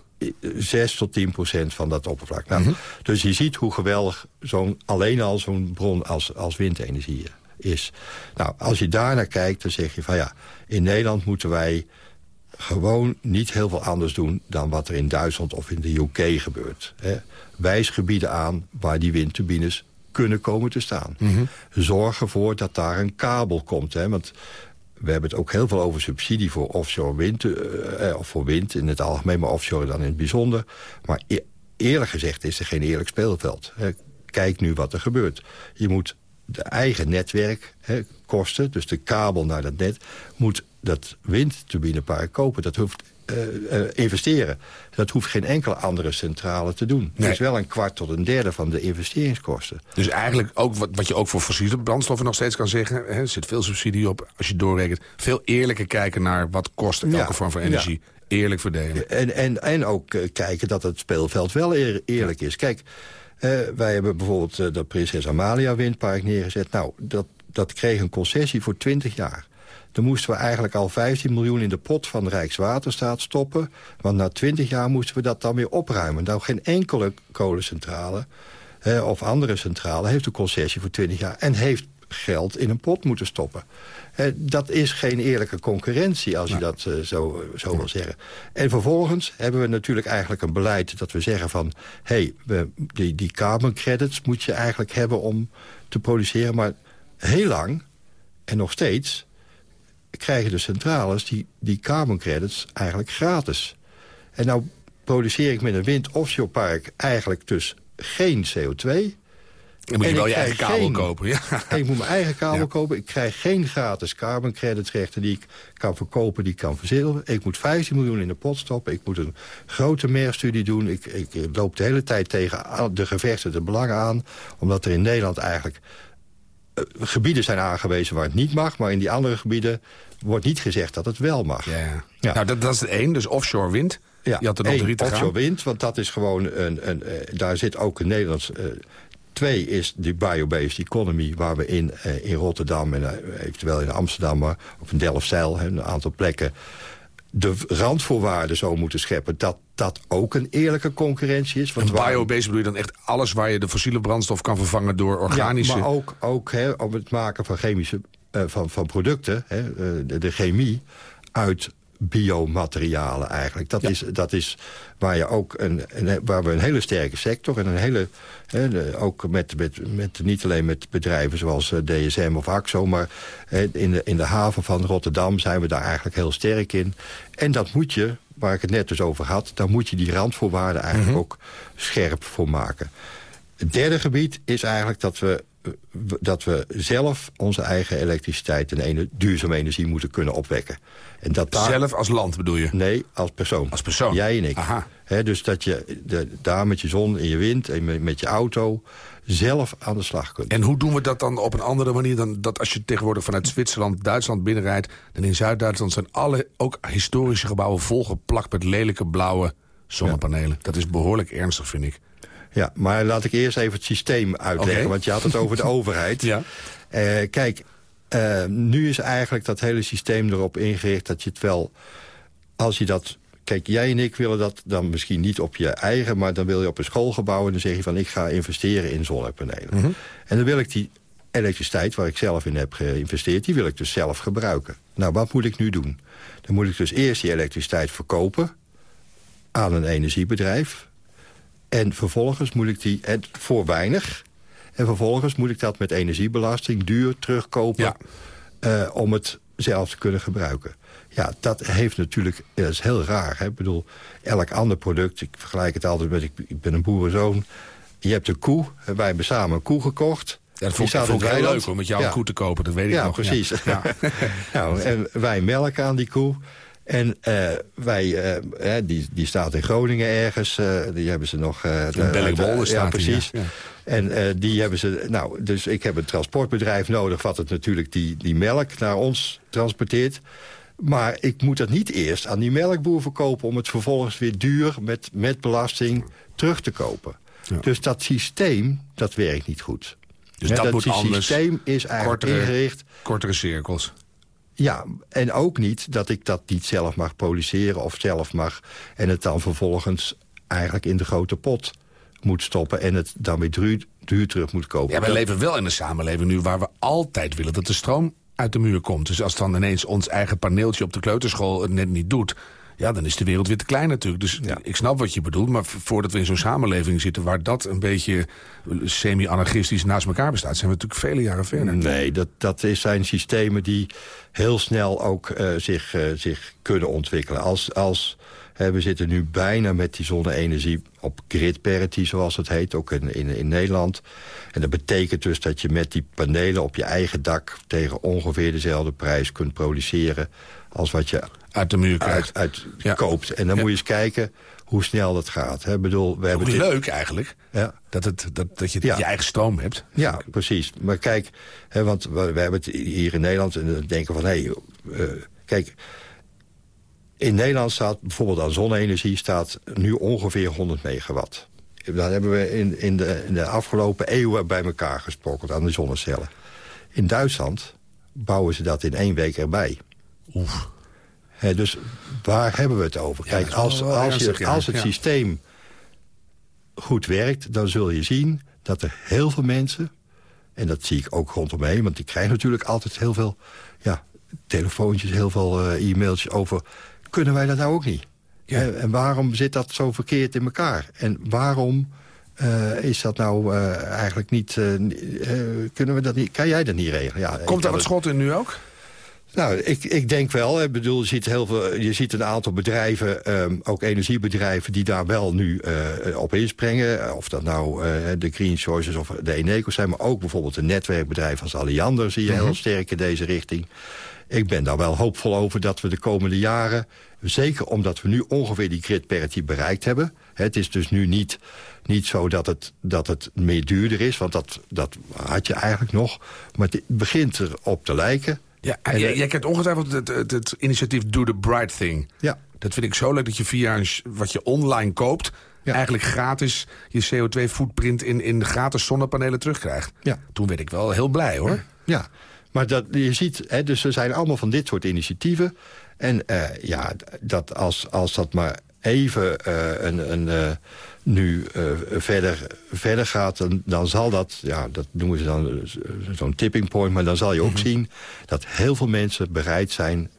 6 tot 10 procent van dat oppervlak. Nou, mm -hmm. Dus je ziet hoe geweldig zo'n alleen al zo'n bron als, als windenergie is. Nou, als je daarnaar kijkt, dan zeg je van ja... in Nederland moeten wij gewoon niet heel veel anders doen... dan wat er in Duitsland of in de UK gebeurt. Hè. Wijs gebieden aan waar die windturbines kunnen komen te staan. Mm -hmm. Zorg ervoor dat daar een kabel komt. Hè, want we hebben het ook heel veel over subsidie voor offshore wind... Uh, of voor wind in het algemeen, maar offshore dan in het bijzonder. Maar e eerlijk gezegd is er geen eerlijk speelveld. Hè. Kijk nu wat er gebeurt. Je moet de eigen netwerk hè, kosten, dus de kabel naar dat net... moet dat windturbinepark kopen. Dat hoeft investeren. Dat hoeft geen enkele andere centrale te doen. Nee. Het is wel een kwart tot een derde van de investeringskosten. Dus eigenlijk ook wat, wat je ook voor fossiele brandstoffen nog steeds kan zeggen... Hè, er zit veel subsidie op, als je doorrekent... veel eerlijker kijken naar wat kost elke ja. vorm van energie. Ja. Eerlijk verdelen. En, en, en ook uh, kijken dat het speelveld wel eer, eerlijk is. Kijk, wij hebben bijvoorbeeld dat Prinses Amalia windpark neergezet. Nou, dat, dat kreeg een concessie voor 20 jaar. Dan moesten we eigenlijk al 15 miljoen in de pot van de Rijkswaterstaat stoppen. Want na 20 jaar moesten we dat dan weer opruimen. Nou, geen enkele kolencentrale eh, of andere centrale heeft een concessie voor 20 jaar... en heeft geld in een pot moeten stoppen. Eh, dat is geen eerlijke concurrentie, als je nou. dat uh, zo, zo wil zeggen. En vervolgens hebben we natuurlijk eigenlijk een beleid dat we zeggen van... hé, hey, die, die carbon credits moet je eigenlijk hebben om te produceren. Maar heel lang, en nog steeds krijgen de centrales die, die carbon credits eigenlijk gratis. En nou produceer ik met een wind-offshore park eigenlijk dus geen CO2. Dan moet je wel je eigen kabel geen, kopen. Ja. (laughs) Ik moet mijn eigen kabel ja. kopen. Ik krijg geen gratis carbon credits rechten die ik kan verkopen, die ik kan verzilveren. Ik moet 15 miljoen in de pot stoppen. Ik moet een grote meerstudie doen. Ik, ik loop de hele tijd tegen de gevechten, de belangen aan. Omdat er in Nederland eigenlijk gebieden zijn aangewezen waar het niet mag. Maar in die andere gebieden wordt niet gezegd dat het wel mag. Ja. Nou, dat, dat is het één, dus offshore wind. Ja, Je had er nog drie te offshore gaan. wind, want dat is gewoon een... een, uh, daar zit ook een Nederlands... Uh, twee is die biobased economy... waar we in, uh, in Rotterdam en eventueel in Amsterdam... maar of in Delfzijl, een aantal plekken... de randvoorwaarden zo moeten scheppen... dat dat ook een eerlijke concurrentie is. Want biobased bedoel je dan echt alles... waar je de fossiele brandstof kan vervangen door organische... Ja, maar ook, ook hè, om het maken van chemische uh, van, van producten, hè, uh, de, de chemie, uit biomaterialen eigenlijk. Dat, ja. is, dat is waar, je ook een, een, waar we een hele sterke sector... en een hele, ook met, met, met, niet alleen met bedrijven zoals uh, DSM of AXO... maar hè, in, de, in de haven van Rotterdam zijn we daar eigenlijk heel sterk in. En dat moet je waar ik het net dus over had... dan moet je die randvoorwaarden eigenlijk Mhm. ook scherp voor maken. Het derde gebied is eigenlijk dat we, eh, dat we zelf onze eigen elektriciteit... en ene, duurzame energie moeten kunnen opwekken. En dat daar, Zelf als land bedoel je? Nee, als persoon. Als persoon? Jij en ik. Aha. Dus dat je de, daar met je zon in je wind en met, met je auto zelf aan de slag kunt. En hoe doen we dat dan op een andere manier dan dat als je tegenwoordig vanuit Zwitserland, Duitsland binnenrijdt... dan in Zuid-Duitsland zijn alle, ook historische gebouwen volgeplakt met lelijke blauwe zonnepanelen. Dat is behoorlijk ernstig, vind ik. Ja, maar laat ik eerst even het systeem uitleggen. Want je had het over de (laughs) overheid. Ja. Eh, kijk, eh, nu is eigenlijk dat hele systeem erop ingericht... dat je het wel, als je dat... Kijk, jij en ik willen dat dan misschien niet op je eigen... maar dan wil je op een schoolgebouw en dan zeg je van... ik ga investeren in zonnepanelen. En dan wil ik die elektriciteit waar ik zelf in heb geïnvesteerd... die wil ik dus zelf gebruiken. Nou, wat moet ik nu doen? Dan moet ik dus eerst die elektriciteit verkopen aan een energiebedrijf... En vervolgens moet ik die, en voor weinig... en vervolgens moet ik dat met energiebelasting duur terugkopen... Ja. eh, om het zelf te kunnen gebruiken. Ja, dat heeft natuurlijk, dat is heel raar. Hè? Ik bedoel, elk ander product, ik vergelijk het altijd met... ik, ik ben een boerenzoon, je hebt een koe, wij hebben samen een koe gekocht... Ja, dat vond, ik- vond heel leuk om met jou Ja. een koe te kopen, dat weet ik Ja, nog. precies. Ja. (laughs) nou, en wij melken aan die koe. En eh, wij, eh, die, die staat in Groningen ergens. eh, die hebben ze nog... eh de- Bellingbol de- staat Ja, precies. ja. En die hebben ze... Nou, dus ik heb een transportbedrijf nodig... wat het natuurlijk die, die melk naar ons transporteert. Maar ik moet dat niet eerst aan die melkboer verkopen... om het vervolgens weer duur met, met belasting terug te kopen. Ja. Dus dat systeem, dat werkt niet goed. Dus dat moet systeem anders. is eigenlijk Kortere- ingericht... Kortere cirkels. Ja, en ook niet dat ik dat niet zelf mag produceren of zelf mag... en het dan vervolgens eigenlijk in de grote pot moet stoppen... en het dan weer duur, duur terug moet kopen. Ja, wij Dat- leven wel in een samenleving nu waar we altijd willen dat de stroom uit de muur komt. Dus als dan ineens ons eigen paneeltje op de kleuterschool het net niet doet... ja, dan is de wereld weer te klein natuurlijk. Dus Ja. ik snap wat je bedoelt, maar voordat we in zo'n samenleving zitten... waar dat een beetje semi-anarchistisch naast elkaar bestaat... zijn we natuurlijk vele jaren verder. Nee, dat, dat zijn systemen die heel snel ook eh, zich, eh, zich kunnen ontwikkelen. Als, als we zitten nu bijna met die zonne-energie op grid parity, zoals het heet, ook in, in, in Nederland. En dat betekent dus dat je met die panelen op je eigen dak... tegen ongeveer dezelfde prijs kunt produceren als wat je Uit de muur krijgt. uit, uit Ja. koopt. En dan Ja. moet je eens kijken hoe snel dat gaat. Hè? Bedoel, we hebben dit- leuk eigenlijk, Ja. dat, het, dat, dat je Ja. je eigen stroom hebt. Ja, precies. Maar kijk, hè, want we, we hebben het hier in Nederland... en dan denken van, hé, hey, eh, kijk... In Nederland staat bijvoorbeeld aan zonne-energie... staat nu ongeveer 100 megawatt. Dat hebben we in, in, de, in de afgelopen eeuwen bij elkaar gesprokkeld aan de zonnecellen. In Duitsland bouwen ze dat in één week erbij. Oef. Dus waar hebben we het over? Ja, Kijk, als, als, ernstig, je, ja. als het Ja. systeem goed werkt... dan zul je zien dat er heel veel mensen... en dat zie ik ook rondom me heen... want ik krijg natuurlijk altijd heel veel ja, telefoontjes... heel veel eh, e-mailtjes over... kunnen wij dat nou ook niet? Ja. En, en waarom zit dat zo verkeerd in elkaar? En waarom eh, is dat nou eh, eigenlijk niet... eh, ni- eh, kunnen we dat niet... Kan jij dat niet regelen? Ja, Komt daar wat het- schot in nu ook? nou, ik, ik denk wel. Ik bedoel, je ziet, heel veel, je ziet een aantal bedrijven, ehm, ook energiebedrijven... die daar wel nu eh, op inspringen. Of dat nou eh, de Green Choices of de Eneco's zijn... maar ook bijvoorbeeld een netwerkbedrijf als Alliander... zie je heel sterk in deze richting. Ik ben daar wel hoopvol over dat we de komende jaren... zeker omdat we nu ongeveer die grid parity bereikt hebben... het is dus nu niet, niet zo dat het, dat het meer duurder is... want dat, dat had je eigenlijk nog. Maar het begint erop te lijken... Ja, En, jij, eh, jij kent ongetwijfeld het, het, het initiatief Do the Bright Thing. Ja. Dat vind ik zo leuk dat je via een, wat je online koopt... Ja. eigenlijk gratis je CO2-footprint in, in gratis zonnepanelen terugkrijgt. Ja. Toen werd ik wel heel blij, hoor. Ja, maar dat, je ziet, hè, dus er zijn allemaal van dit soort initiatieven. En eh, ja, dat als, als dat maar even eh, een, een, eh, nu verder, verder gaat... Dan, dan zal dat, ja, dat noemen ze dan zo'n tipping point... maar dan zal je ook zien dat heel veel mensen bereid zijn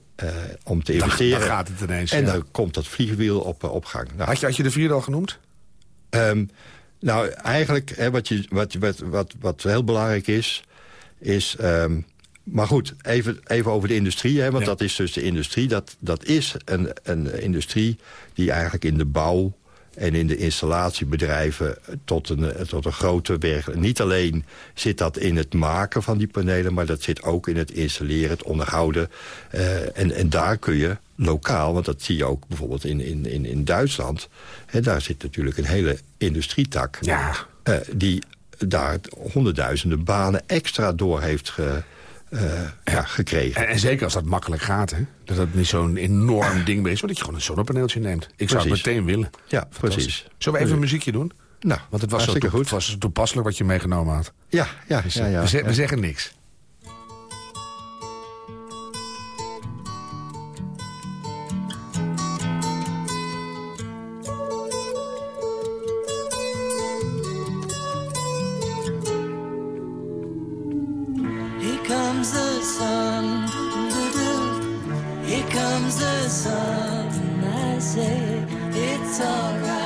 om te investeren. dan gaat het ineens. en ja. dan komt dat vliegwiel op, op gang. Nou, had, je, had je de vierde al genoemd? Ehm, nou, eigenlijk hè, wat, je, wat, wat, wat, wat heel belangrijk is... is ehm, maar goed, even, even over de industrie. Hè, want dat is dus de industrie. Dat, dat is een, een industrie die eigenlijk in de bouw en in de installatiebedrijven tot een, tot een grote werk. Niet alleen zit dat in het maken van die panelen... maar dat zit ook in het installeren, het onderhouden. Uh, en, en daar kun je lokaal, want dat zie je ook bijvoorbeeld in, in, in, in Duitsland... Hè, daar zit natuurlijk een hele industrietak... Ja. Uh, die daar honderdduizenden banen extra door heeft ge, uh, ja, gekregen. En, en, zeker als dat makkelijk gaat, hè? Dat het niet zo'n enorm ding is, maar dat je gewoon een zonnepaneeltje neemt. Ik zou het meteen willen. Ja, precies. Zullen we even een muziekje doen? Nou, Want het was, zo goed. Het was toepasselijk wat je meegenomen had. Ja, ja, dus, ja, ja, we, ja. we zeggen niks. The sun. I say it's alright.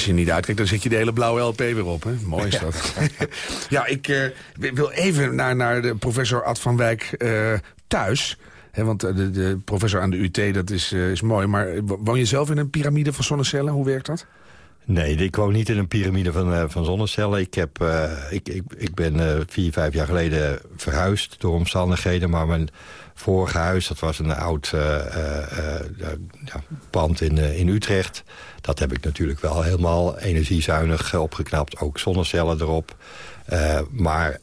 Als je niet uitkijkt, dan zet je de hele blauwe LP weer op. Hè? Mooi is dat. (laughs) ja, ik eh, wil even naar, naar de professor Ad van Wijk eh, thuis. Hè, want eh, de, de professor aan de UT, dat is, eh, is mooi. Maar woon je zelf in een piramide van zonnecellen? Hoe werkt dat? Nee, ik woon niet in een piramide van, uh, van zonnecellen. Ik, heb, uh, ik, ik, ik ben uh, vier, vijf jaar geleden verhuisd door omstandigheden. Maar mijn vorige huis, dat was een oud ja, pand in, in Utrecht. Dat heb ik natuurlijk wel helemaal energiezuinig opgeknapt. Ook zonnecellen erop. maar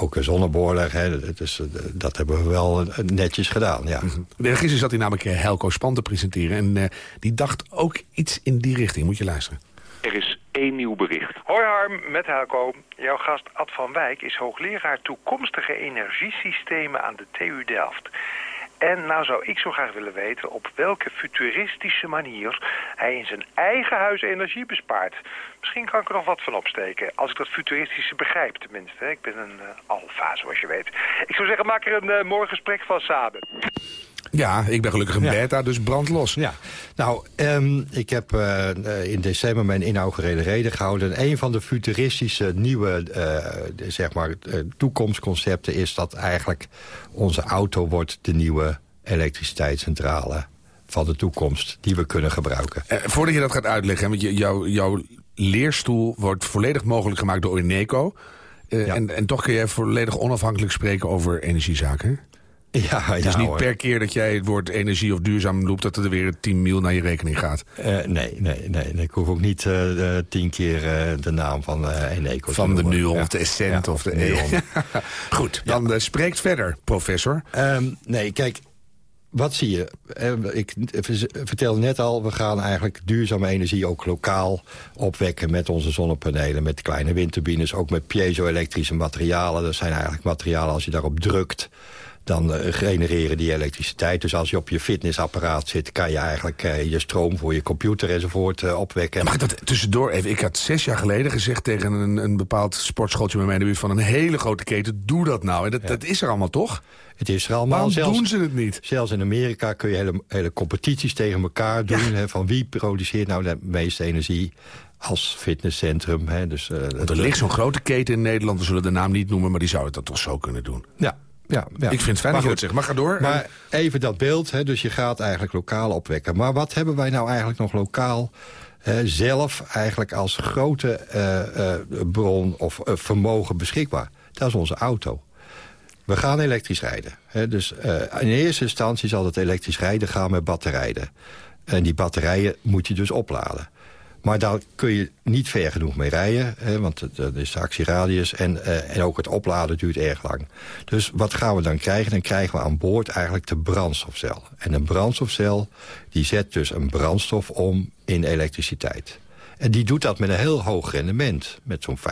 ook een zonneboiler, hè, dus, dat hebben we wel netjes gedaan, ja. Gisteren zat hij namelijk Helco Span te presenteren. En die dacht ook iets in die richting. Moet je luisteren. Er is één nieuw bericht. Hoi Harm, met Helco. Jouw gast Ad van Wijk is hoogleraar toekomstige energiesystemen aan de TU Delft. En nou zou ik zo graag willen weten op welke futuristische manier hij in zijn eigen huis energie bespaart. Misschien kan ik er nog wat van opsteken, als ik dat futuristische begrijp tenminste. Ik ben een uh, alfa, zoals je weet. Ik zou zeggen, maak er een uh, mooi gesprek van samen. Ja, ik ben gelukkig een ja. beta, dus brand los. Ja, nou, um, ik heb uh, in december mijn inaugurele reden gehouden. En een van de futuristische nieuwe uh, zeg maar, uh, toekomstconcepten is dat eigenlijk onze auto wordt de nieuwe elektriciteitscentrale van de toekomst die we kunnen gebruiken. voordat je dat gaat uitleggen, want jou, jouw leerstoel wordt volledig mogelijk gemaakt door Eneco. Ja. En, en toch kun je volledig onafhankelijk spreken over energiezaken. Ja, is niet hoor. per keer dat jij het woord energie of duurzaam roept... dat er weer 10 mil naar je rekening gaat. Uh, nee, nee, nee. Ik hoef ook niet uh, tien keer uh, de naam van Eneco Van de Nuon ja. of de Essent ja, of de Eon. (laughs) Goed, dan spreekt verder, professor. Um, nee, kijk, wat zie je? Ik vertelde net al, we gaan eigenlijk duurzame energie ook lokaal opwekken met onze zonnepanelen, met kleine windturbines, ook met piezo-elektrische materialen. Dat zijn eigenlijk materialen als je daarop drukt, dan eh, genereren die elektriciteit. Dus als je op je fitnessapparaat zit... kan je eigenlijk eh, je stroom voor je computer enzovoort eh, opwekken. Mag ik dat tussendoor even? Ik had zes jaar geleden gezegd tegen een, een bepaald sportschooltje bij mij in de buurt... van een hele grote keten, doe dat nou. En dat, dat is er allemaal toch? Het is er allemaal. Waarom zelfs, doen ze het niet? Zelfs in Amerika kun je hele, hele competities tegen elkaar doen. Hè, van wie produceert nou de meeste energie als fitnesscentrum. Hè, dus, Want er ligt zo'n grote keten in Nederland, we zullen de naam niet noemen... maar die zouden dat toch zo kunnen doen. Ja, ja, ja. Ik vind het fijn dat je dat goed, zegt. Maar ga door. Maar even dat beeld, hè, dus je gaat eigenlijk lokaal opwekken. Maar wat hebben wij nou eigenlijk nog lokaal eh, zelf eigenlijk als grote eh, eh, bron of eh, vermogen beschikbaar? Dat is onze auto. We gaan elektrisch rijden. Hè, dus eh, in eerste instantie zal het elektrisch rijden gaan met batterijen. En die batterijen moet je dus opladen. Maar daar kun je niet ver genoeg mee rijden, hè, want dat is de actieradius. En, eh, en ook het opladen duurt erg lang. Dus wat gaan we dan krijgen? Dan krijgen we aan boord eigenlijk de brandstofcel. En een brandstofcel die zet dus een brandstof om in elektriciteit. En die doet dat met een heel hoog rendement. Met zo'n 50%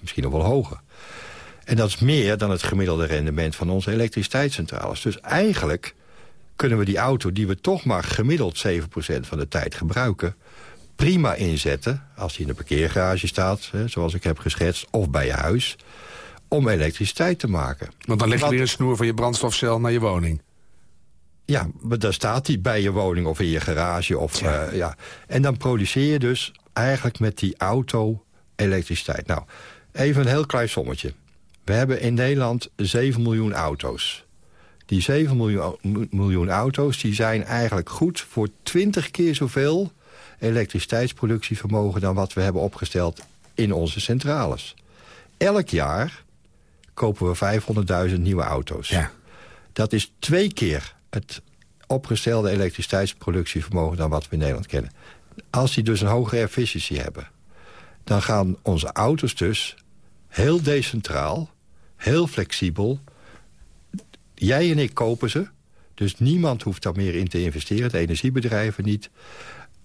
misschien nog wel hoger. En dat is meer dan het gemiddelde rendement van onze elektriciteitscentrales. Dus eigenlijk kunnen we die auto, die we toch maar gemiddeld 7% van de tijd gebruiken... prima inzetten, als die in de parkeergarage staat, hè, zoals ik heb geschetst... of bij je huis, om elektriciteit te maken. Want dan leg je weer een snoer van je brandstofcel naar je woning. Ja, maar daar staat die bij je woning of in je garage. Of, Ja. ja. ja. En dan produceer je dus eigenlijk met die auto elektriciteit. Nou, even een heel klein sommetje. We hebben in Nederland 7 miljoen auto's. Die 7 miljoen, miljoen auto's die zijn eigenlijk goed voor 20 keer zoveel elektriciteitsproductievermogen... dan wat we hebben opgesteld in onze centrales. Elk jaar kopen we 500.000 nieuwe auto's. Ja. Dat is twee keer het opgestelde elektriciteitsproductievermogen... dan wat we in Nederland kennen. Als die dus een hogere efficiëntie hebben... dan gaan onze auto's dus heel decentraal, heel flexibel... Jij en ik kopen ze, dus niemand hoeft daar meer in te investeren. De energiebedrijven niet.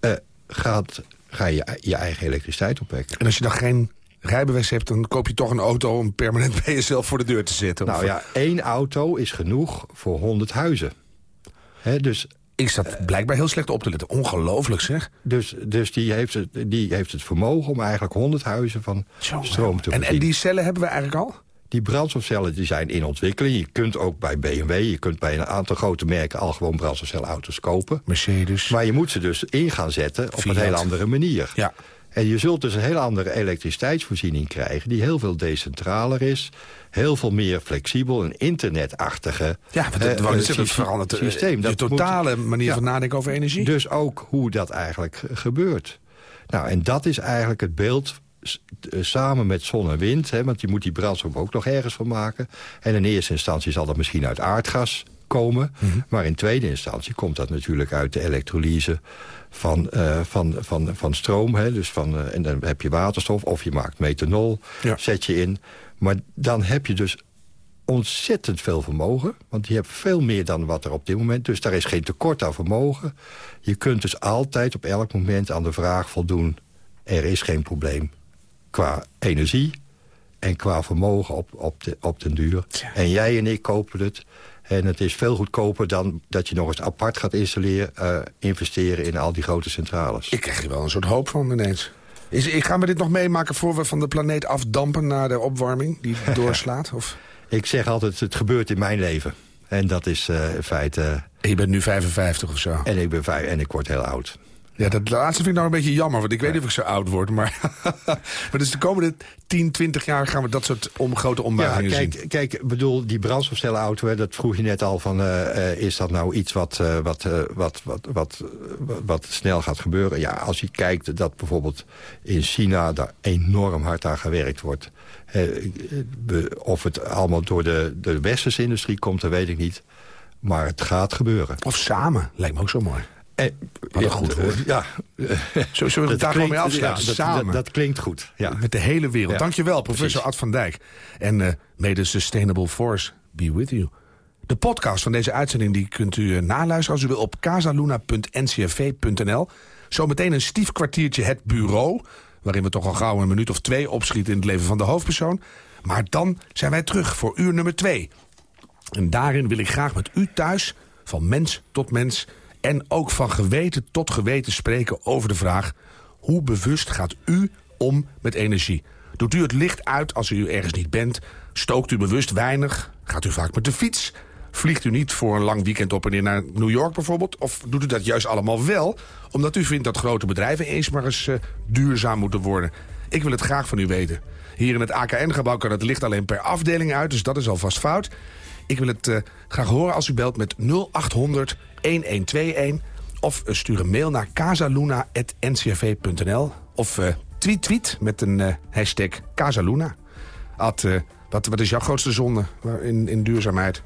Eh, gaat, ga je je eigen elektriciteit opwekken. En als je dan geen rijbewijs hebt, dan koop je toch een auto... om permanent bij jezelf voor de deur te zitten. Of- Nou ja, één auto is genoeg voor 100 huizen. Hè, dus Ik zat blijkbaar heel slecht op te letten. Ongelooflijk zeg. dus, dus die, heeft het, die heeft het vermogen om eigenlijk 100 huizen van stroom te en, voorzien. en die cellen hebben we eigenlijk al? Die brandstofcellen die zijn in ontwikkeling. Je kunt ook bij BMW, je kunt bij een aantal grote merken... al gewoon brandstofcelauto's kopen. Mercedes. Maar je moet ze dus in gaan zetten op Fiat. een hele andere manier. Ja. En je zult dus een hele andere elektriciteitsvoorziening krijgen... die heel veel decentraler is, heel veel meer flexibel... een internetachtige Ja, want ik eh, sy- verandert eh, systeem. moet- totale manier Ja. van nadenken over energie. Dus ook hoe dat eigenlijk gebeurt. Nou, en dat is eigenlijk het beeld samen met zon en wind. Hè, want je moet die brandstof ook nog ergens van maken. En in eerste instantie zal dat misschien uit aardgas komen. Mhm. Maar in tweede instantie komt dat natuurlijk uit de elektrolyse van, eh, van, van, van stroom. Hè, dus van, eh, en dan heb je waterstof of je maakt methanol, Ja. zet je in. Maar dan heb je dus ontzettend veel vermogen. Want je hebt veel meer dan wat er op dit moment... dus daar is geen tekort aan vermogen. Je kunt dus altijd op elk moment aan de vraag voldoen... er is geen probleem qua energie en qua vermogen op, op, de, op den duur. En jij en ik kopen het. En het is veel goedkoper dan dat je nog eens apart gaat installeren... eh, investeren in al die grote centrales. Ik krijg er wel een soort hoop van ineens. Is, ik ga me dit nog meemaken voor we van de planeet afdampen... naar de opwarming die (laughs) doorslaat? Of? Ik zeg altijd, het gebeurt in mijn leven. En dat is eh in feite... Je bent nu 55 of zo. en, ik ben vijf, en ik word heel oud. Ja, dat laatste vind ik nou een beetje jammer, want ik weet niet of ik zo oud word. Maar, (laughs) maar dus de komende 10, 20 jaar gaan we dat soort om, grote Ja, ombuigingen zien. kijk, kijk, ik bedoel, die brandstofcellenauto, hè, dat vroeg je net al van... eh, eh, is dat nou iets wat, eh, wat, wat, wat, wat, wat, wat snel gaat gebeuren? Ja, als je kijkt dat bijvoorbeeld in China daar enorm hard aan gewerkt wordt... of het allemaal door de, de westerse industrie komt, dat weet ik niet. Maar het gaat gebeuren. Of samen, lijkt me ook zo mooi. Eh, Wat een goed eh, woord. Ja. (laughs) Zullen we daar gewoon mee afsluiten? ja, samen. Dat, dat klinkt goed, ja. Met de hele wereld. Ja, Dankjewel, professor precies. Ad van Dijk. En eh may the sustainable force be with you. De podcast van deze uitzending die kunt u eh, naluisteren als u wil op casaluna.ncrv.nl. Zometeen een stief kwartiertje het bureau... waarin we toch al gauw een minuut of twee opschieten in het leven van de hoofdpersoon. Maar dan zijn wij terug voor uur nummer twee. En daarin wil ik graag met u thuis, van mens tot mens... en ook van geweten tot geweten spreken over de vraag... hoe bewust gaat u om met energie? Doet u het licht uit als u ergens niet bent? Stookt u bewust weinig? Gaat u vaak met de fiets? Vliegt u niet voor een lang weekend op en neer naar New York bijvoorbeeld? Of doet u dat juist allemaal wel, omdat u vindt dat grote bedrijven eens maar eens eh, duurzaam moeten worden? Ik wil het graag van u weten. Hier in het AKN-gebouw kan het licht alleen per afdeling uit, dus dat is alvast fout. Ik wil het eh, graag horen als u belt met 0800 1121 of eh, stuur een mail naar casaluna.ncrv.nl of eh, tweet tweet met een eh, hashtag Casaluna. Ad, wat, wat is jouw grootste zonde in, in duurzaamheid?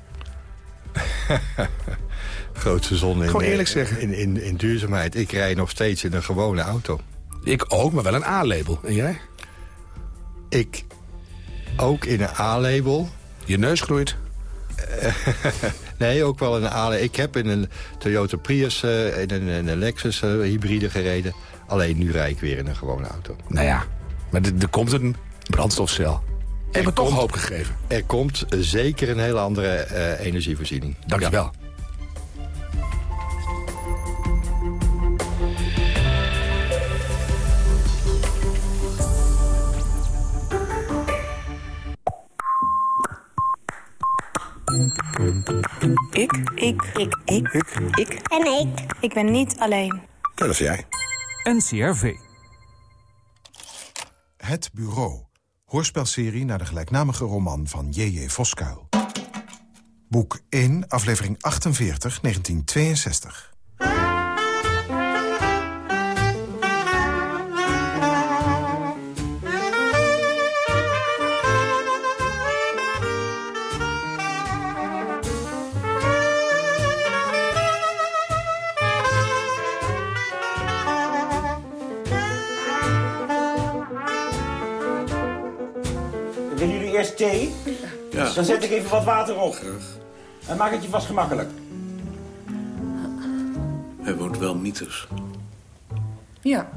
(laughs) Grootste zon in, Gewoon eerlijk eh, zeggen. In, in, in duurzaamheid. Ik rijd nog steeds in een gewone auto. Ik ook, maar wel een A-label. En jij? Ik ook in een A-label. Je neus groeit. (laughs) Nee, ook wel een A. Ik heb in een Toyota Prius, eh, in een, Lexus eh, hybride gereden. Alleen nu rijd ik weer in een gewone auto. Nou ja, maar er komt een brandstofcel. Heb me toch hoop gegeven. Er komt zeker een hele andere eh, energievoorziening. Dankjewel. Ik. Ik. Ik. Ik. Ik. En ik. Ik ben niet alleen. Dat is jij. NCRV. Het Bureau. Hoorspelserie naar de gelijknamige roman van J.J. Voskuil. Boek 1, aflevering 48, 1962. Thee? Ja. Dan zet ik even wat water op. En maak het je vast gemakkelijk. Hij woont wel meters. Ja.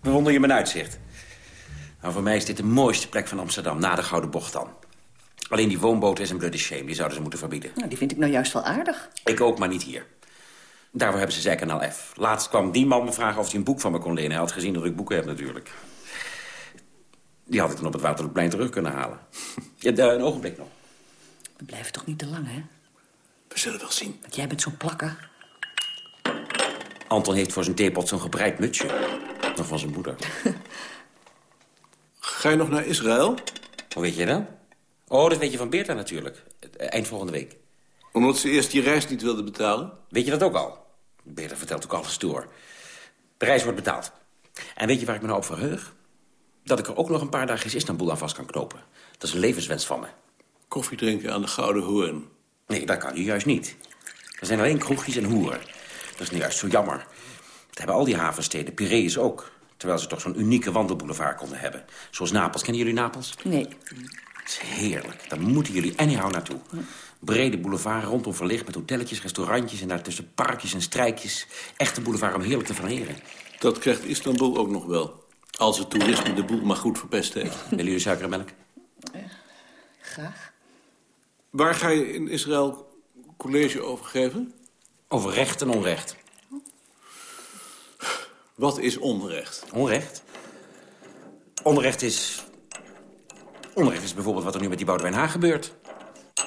Bewonder je mijn uitzicht? Nou, voor mij is dit de mooiste plek van Amsterdam, na de Gouden Bocht dan. Alleen die woonboot is een bloody shame, die zouden ze moeten verbieden. Nou, die vind ik nou juist wel aardig. Ik ook, maar niet hier. Daarvoor hebben ze zijkanaal F. Laatst kwam die man me vragen of hij een boek van me kon lenen. Hij had gezien dat ik boeken heb natuurlijk. Die had ik dan op het Waterloopplein terug kunnen halen. (laughs) Ja, een ogenblik nog. We blijven toch niet te lang, hè? We zullen wel zien. Want jij bent zo'n plakker. Anton heeft voor zijn theepot zo'n gebreid mutsje. Nog van zijn moeder. (laughs) Ga je nog naar Israël? Hoe weet je dat? Oh, dat weet je van Beerta natuurlijk. Eh, Eind volgende week. Omdat ze eerst je reis niet wilde betalen? Weet je dat ook al? Beerta vertelt ook alles door. De reis wordt betaald. En weet je waar ik me nou op verheug? Dat ik er ook nog een paar dagen in Istanbul aan vast kan knopen. Dat is een levenswens van me. Koffie drinken aan de Gouden Hoorn. Nee, dat kan nu juist niet. Er zijn alleen kroegjes en hoeren. Dat is nu juist zo jammer. Dat hebben al die havensteden, Piraeus ook. Terwijl ze toch zo'n unieke wandelboulevard konden hebben. Zoals Napels. Kennen jullie Napels? Nee. Het is heerlijk. Daar moeten jullie anyhow naartoe. Brede boulevard, rondom verlicht met hotelletjes, restaurantjes... en daartussen parkjes en strijkjes. Echte boulevard om heerlijk te verheren. Dat krijgt Istanbul ook nog wel. Als het toerisme de boel maar goed verpest heeft. (laughs) Willen jullie suiker en melk? Graag. Waar ga je in Israël college over geven? Over recht en onrecht. Wat is onrecht? Onrecht? Onrecht is... Onrecht is bijvoorbeeld wat er nu met die Boudewijn Haag gebeurt.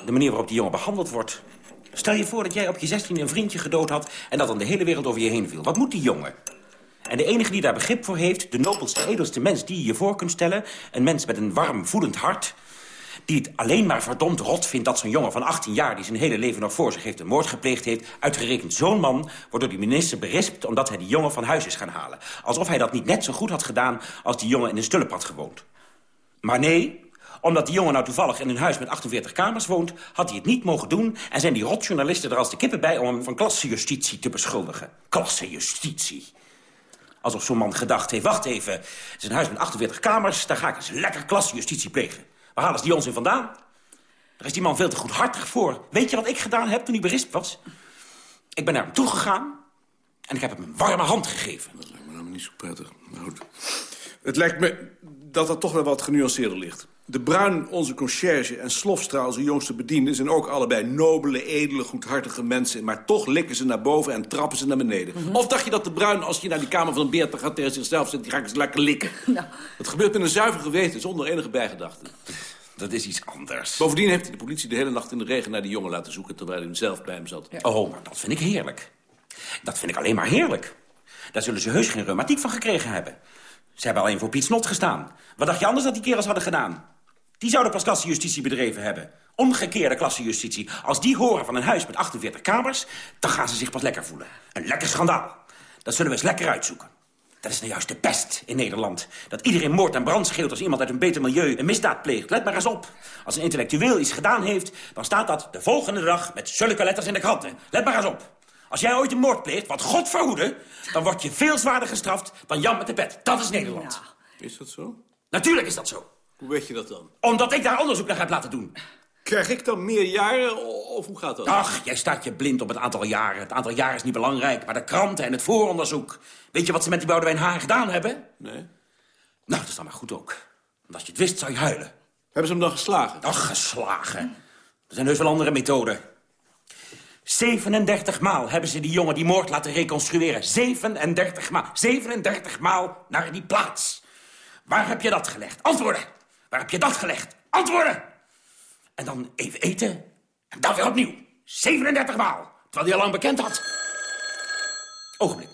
De manier waarop die jongen behandeld wordt. Stel je voor dat jij op je 16 een vriendje gedood had... en dat dan de hele wereld over je heen viel. Wat moet die jongen? En de enige die daar begrip voor heeft... de nobelste, edelste mens die je je voor kunt stellen... een mens met een warm, voelend hart... die het alleen maar verdomd rot vindt dat zo'n jongen van 18 jaar... die zijn hele leven nog voor zich heeft een moord gepleegd heeft... uitgerekend zo'n man wordt door die minister berispt... omdat hij die jongen van huis is gaan halen. Alsof hij dat niet net zo goed had gedaan... als die jongen in een stulp had gewoond. Maar nee, omdat die jongen nou toevallig in een huis met 48 kamers woont... had hij het niet mogen doen en zijn die rotjournalisten er als de kippen bij... om hem van klassejustitie te beschuldigen. Klassejustitie. Alsof zo'n man gedacht heeft, wacht even... het is een huis met 48 kamers, daar ga ik eens lekker klassejustitie plegen. Waar halen ze die onzin vandaan? Daar is die man veel te goedhartig voor. Weet je wat ik gedaan heb toen hij berispt was? Ik ben naar hem toegegaan en ik heb hem een warme hand gegeven. Dat lijkt me nou niet zo prettig. Goed. Het lijkt me dat dat toch wel wat genuanceerder ligt. De Bruin, onze conciërge, en Slofstra, onze jongste bediende... zijn ook allebei nobele, edele, goedhartige mensen... maar toch likken ze naar boven en trappen ze naar beneden. Of dacht je dat de Bruin, als je naar die kamer van een beerter gaat... tegen zichzelf zegt, die ga ik eens lekker likken? (laughs) Nou. Dat gebeurt met een zuiver geweten, zonder enige bijgedachte. Dat is iets anders. Bovendien heeft hij de politie de hele nacht in de regen naar die jongen laten zoeken... terwijl hij zelf bij hem zat. Oh, maar dat vind ik heerlijk. Dat vind ik alleen maar heerlijk. Daar zullen ze heus geen reumatiek van gekregen hebben. Ze hebben alleen voor Piet Snot gestaan. Wat dacht je anders dat die kerels hadden gedaan? Die zouden pas klassejustitie bedreven hebben. Omgekeerde klassejustitie. Als die horen van een huis met 48 kamers... dan gaan ze zich pas lekker voelen. Een lekker schandaal. Dat zullen we eens lekker uitzoeken. Dat is nou juist de pest in Nederland. Dat iedereen moord en brand scheelt als iemand uit een beter milieu een misdaad pleegt. Let maar eens op. Als een intellectueel iets gedaan heeft... dan staat dat de volgende dag met zulke letters in de kranten. Let maar eens op. Als jij ooit een moord pleegt, wat God verhoede... dan word je veel zwaarder gestraft dan Jan met de pet. Dat is Nederland. Is dat zo? Natuurlijk is dat zo. Hoe weet je dat dan? Omdat ik daar onderzoek naar heb laten doen. Krijg ik dan meer jaren, of hoe gaat dat? Ach, jij staat je blind op het aantal jaren. Het aantal jaren is niet belangrijk, maar de kranten en het vooronderzoek. Weet je wat ze met die Boudewijn Haan gedaan hebben? Nee. Nou, dat is dan maar goed ook. Want als je het wist, zou je huilen. Hebben ze hem dan geslagen? Ach, geslagen. Er zijn heus wel andere methoden. 37 maal hebben ze die jongen die moord laten reconstrueren. 37 maal. 37 maal naar die plaats. Waar heb je dat gelegd? Antwoorden. Waar heb je dat gelegd? Antwoorden. En dan even eten. En dan weer opnieuw. 37 maal. Terwijl hij al lang bekend had. Ogenblik.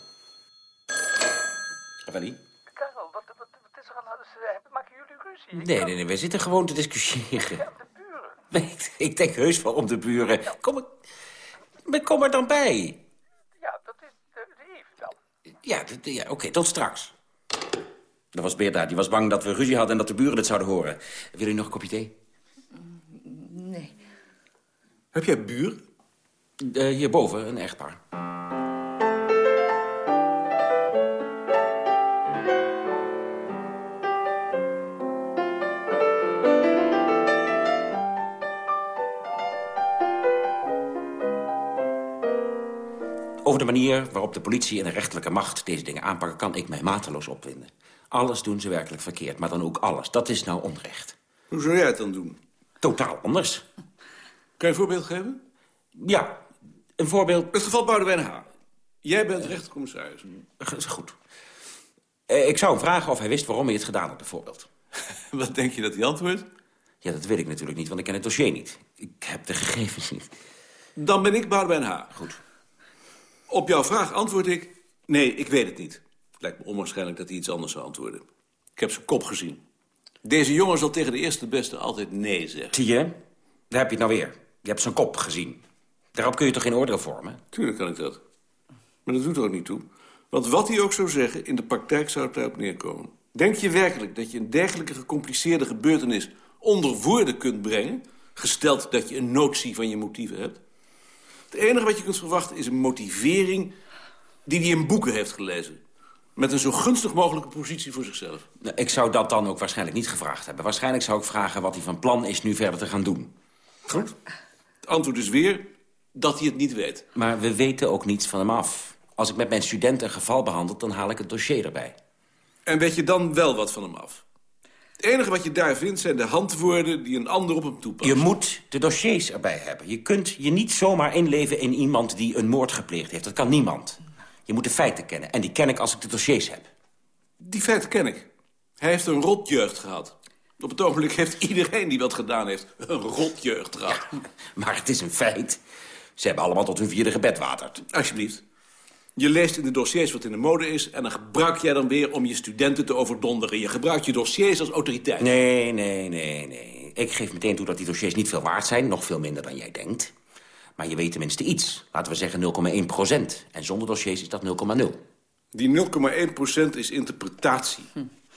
Ravelli? Karel, wat, wat, wat is er aan de hand? Maken jullie ruzie? Nee, nee, nee, wij zitten gewoon te discussiëren. (laughs) Nee, ik- ik denk heus wel om de buren. Kom, er- maar kom er dan bij. Ja, dat is de, de dan. Ja, ja oké, tot straks. Dat was Beerta, die was bang dat we ruzie hadden en dat de buren het zouden horen. Wil jullie nog een kopje thee? Nee. Heb jij buren? Uh, hierboven, een echtpaar. Over de manier waarop de politie en de rechterlijke macht deze dingen aanpakken... kan ik mij mateloos opwinden. Alles doen ze werkelijk verkeerd, maar dan ook alles. Dat is nou onrecht. Hoe zou jij het dan doen? Totaal anders. Kan je een voorbeeld geven? Ja, een voorbeeld... Het geval Boudewijn H. Jij bent rechtercommissaris. Is goed. Eh, ik zou hem vragen of hij wist waarom hij het gedaan had, bijvoorbeeld. (laughs) Wat denk je dat hij antwoordt? Ja, dat weet ik natuurlijk niet, want ik ken het dossier niet. Ik heb de gegevens niet. Dan ben ik Boudewijn H. Goed. Op jouw vraag antwoord ik... Nee, ik weet het niet. Lijkt me onwaarschijnlijk dat hij iets anders zou antwoorden. Ik heb zijn kop gezien. Deze jongen zal tegen de eerste beste altijd nee zeggen. Zie je? Daar heb je het nou weer. Je hebt zijn kop gezien. Daarop kun je toch geen oordeel vormen? Tuurlijk kan ik dat. Maar dat doet er ook niet toe. Want wat hij ook zou zeggen, in de praktijk zou het daarop neerkomen. Denk je werkelijk dat je een dergelijke gecompliceerde gebeurtenis onder woorden kunt brengen... gesteld dat je een notie van je motieven hebt? Het enige wat je kunt verwachten is een motivering die hij in boeken heeft gelezen. Met een zo gunstig mogelijke positie voor zichzelf. Nou, Ik zou dat dan ook waarschijnlijk niet gevraagd hebben. Waarschijnlijk zou ik vragen wat hij van plan is nu verder te gaan doen. Goed. Het antwoord is weer dat hij het niet weet. Maar we weten ook niets van hem af. Als ik met mijn studenten een geval behandel, dan haal ik het dossier erbij. En weet je dan wel wat van hem af? Het enige wat je daar vindt zijn de handwoorden die een ander op hem toepast. Je moet de dossiers erbij hebben. Je kunt je niet zomaar inleven in iemand die een moord gepleegd heeft. Dat kan niemand. Je moet de feiten kennen. En die ken ik als ik de dossiers heb. Die feiten ken ik. Hij heeft een rotjeugd gehad. Op het ogenblik heeft iedereen die wat gedaan heeft... een rotjeugd gehad. Maar het is een feit. Ze hebben allemaal tot hun vierde gebedwaterd. Alsjeblieft. Je leest in de dossiers wat in de mode is... en dan gebruik jij dan weer om je studenten te overdonderen. Je gebruikt je dossiers als autoriteit. Nee, nee, nee, nee. Ik geef meteen toe dat die dossiers niet veel waard zijn. Nog veel minder dan jij denkt. Maar je weet tenminste iets. Laten we zeggen 0,1 procent. En zonder dossiers is dat 0,0. Die 0,1% is interpretatie.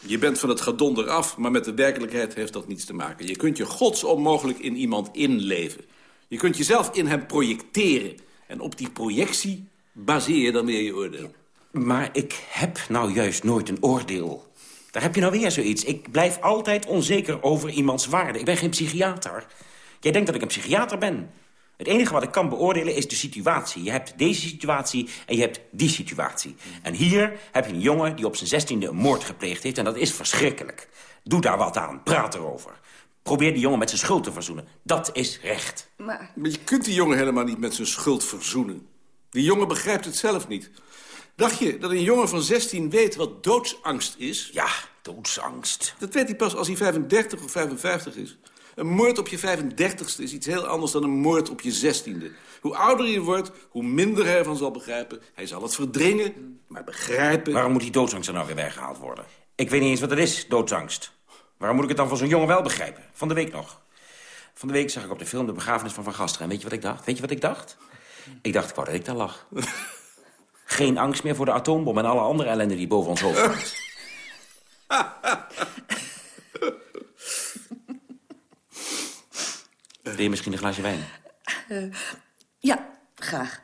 Je bent van het gedonder af, maar met de werkelijkheid heeft dat niets te maken. Je kunt je godsonmogelijk in iemand inleven. Je kunt jezelf in hem projecteren. En op die projectie baseer je dan weer je oordeel. Maar ik heb nou juist nooit een oordeel. Daar heb je nou weer zoiets. Ik blijf altijd onzeker over iemands waarde. Ik ben geen psychiater. Jij denkt dat ik een psychiater ben. Het enige wat ik kan beoordelen is de situatie. Je hebt deze situatie en je hebt die situatie. En hier heb je een jongen die op zijn zestiende een moord gepleegd heeft... en dat is verschrikkelijk. Doe daar wat aan. Praat erover. Probeer die jongen met zijn schuld te verzoenen. Dat is recht. Maar Maar je kunt die jongen helemaal niet met zijn schuld verzoenen. Die jongen begrijpt het zelf niet. Dacht je dat een jongen van 16 weet wat doodsangst is? Ja, doodsangst. Dat weet hij pas als hij 35 of 55 is. Een moord op je 35ste is iets heel anders dan een moord op je 16e. Hoe ouder je wordt, hoe minder hij ervan zal begrijpen. Hij zal het verdringen, maar begrijpen... Waarom moet die doodsangst er nou weer weggehaald worden? Ik weet niet eens wat het is, doodsangst. Waarom moet ik het dan van zo'n jongen wel begrijpen? Van de week nog. Van de week zag ik op de film de begrafenis van Van Gasteren. En weet je wat ik dacht? Weet je wat ik dacht? Ik dacht, ik wou dat ik daar lag. (laughs) Geen angst meer voor de atoombom en alle andere ellende die boven ons hoofd hangt. (laughs) Wil je misschien een glaasje wijn? ja, graag.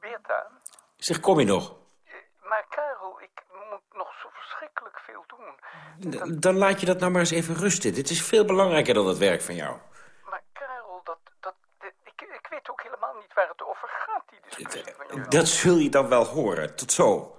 Beerta, Zeg, kom je nog? maar Karel, ik moet nog zo verschrikkelijk veel doen. Dan laat je dat nou maar eens even rusten. Dit is veel belangrijker dan het werk van jou. Maar Karel, dat, dat, dit- ik, ik weet ook helemaal niet waar het over gaat, die discussie. Dat zul je dan wel horen. Tot zo.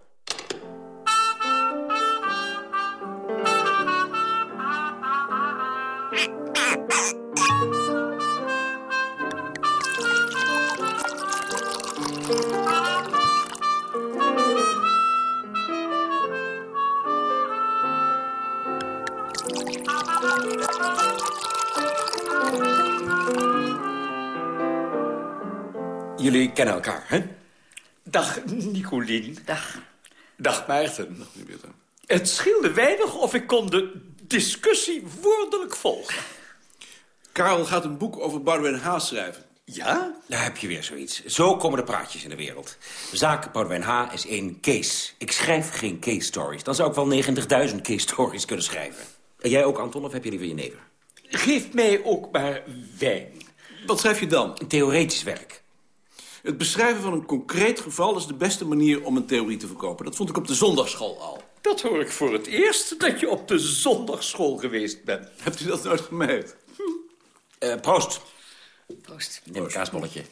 Kennen elkaar, hè? Dag, Nicolien. Dag. Dag, Maarten. Het scheelde weinig of ik kon de discussie woordelijk volgen. Karel gaat een boek over Boudewijn Haas schrijven. Ja? Daar heb je weer zoiets. Zo komen de praatjes in de wereld. Zaak Boudewijn H. is één case. Ik schrijf geen case stories. Dan zou ik wel 90.000 case stories kunnen schrijven. En jij ook, Anton, of heb je liever je neven? Geef mij ook maar wijn. Wat schrijf je dan? Theoretisch werk. Het beschrijven van een concreet geval is de beste manier om een theorie te verkopen. Dat vond ik op de zondagschool al. Dat hoor ik voor het eerst dat je op de zondagschool geweest bent. Hebt u dat nooit gemerkt? Eh, proost. Proost. Neem een kaasbolletje.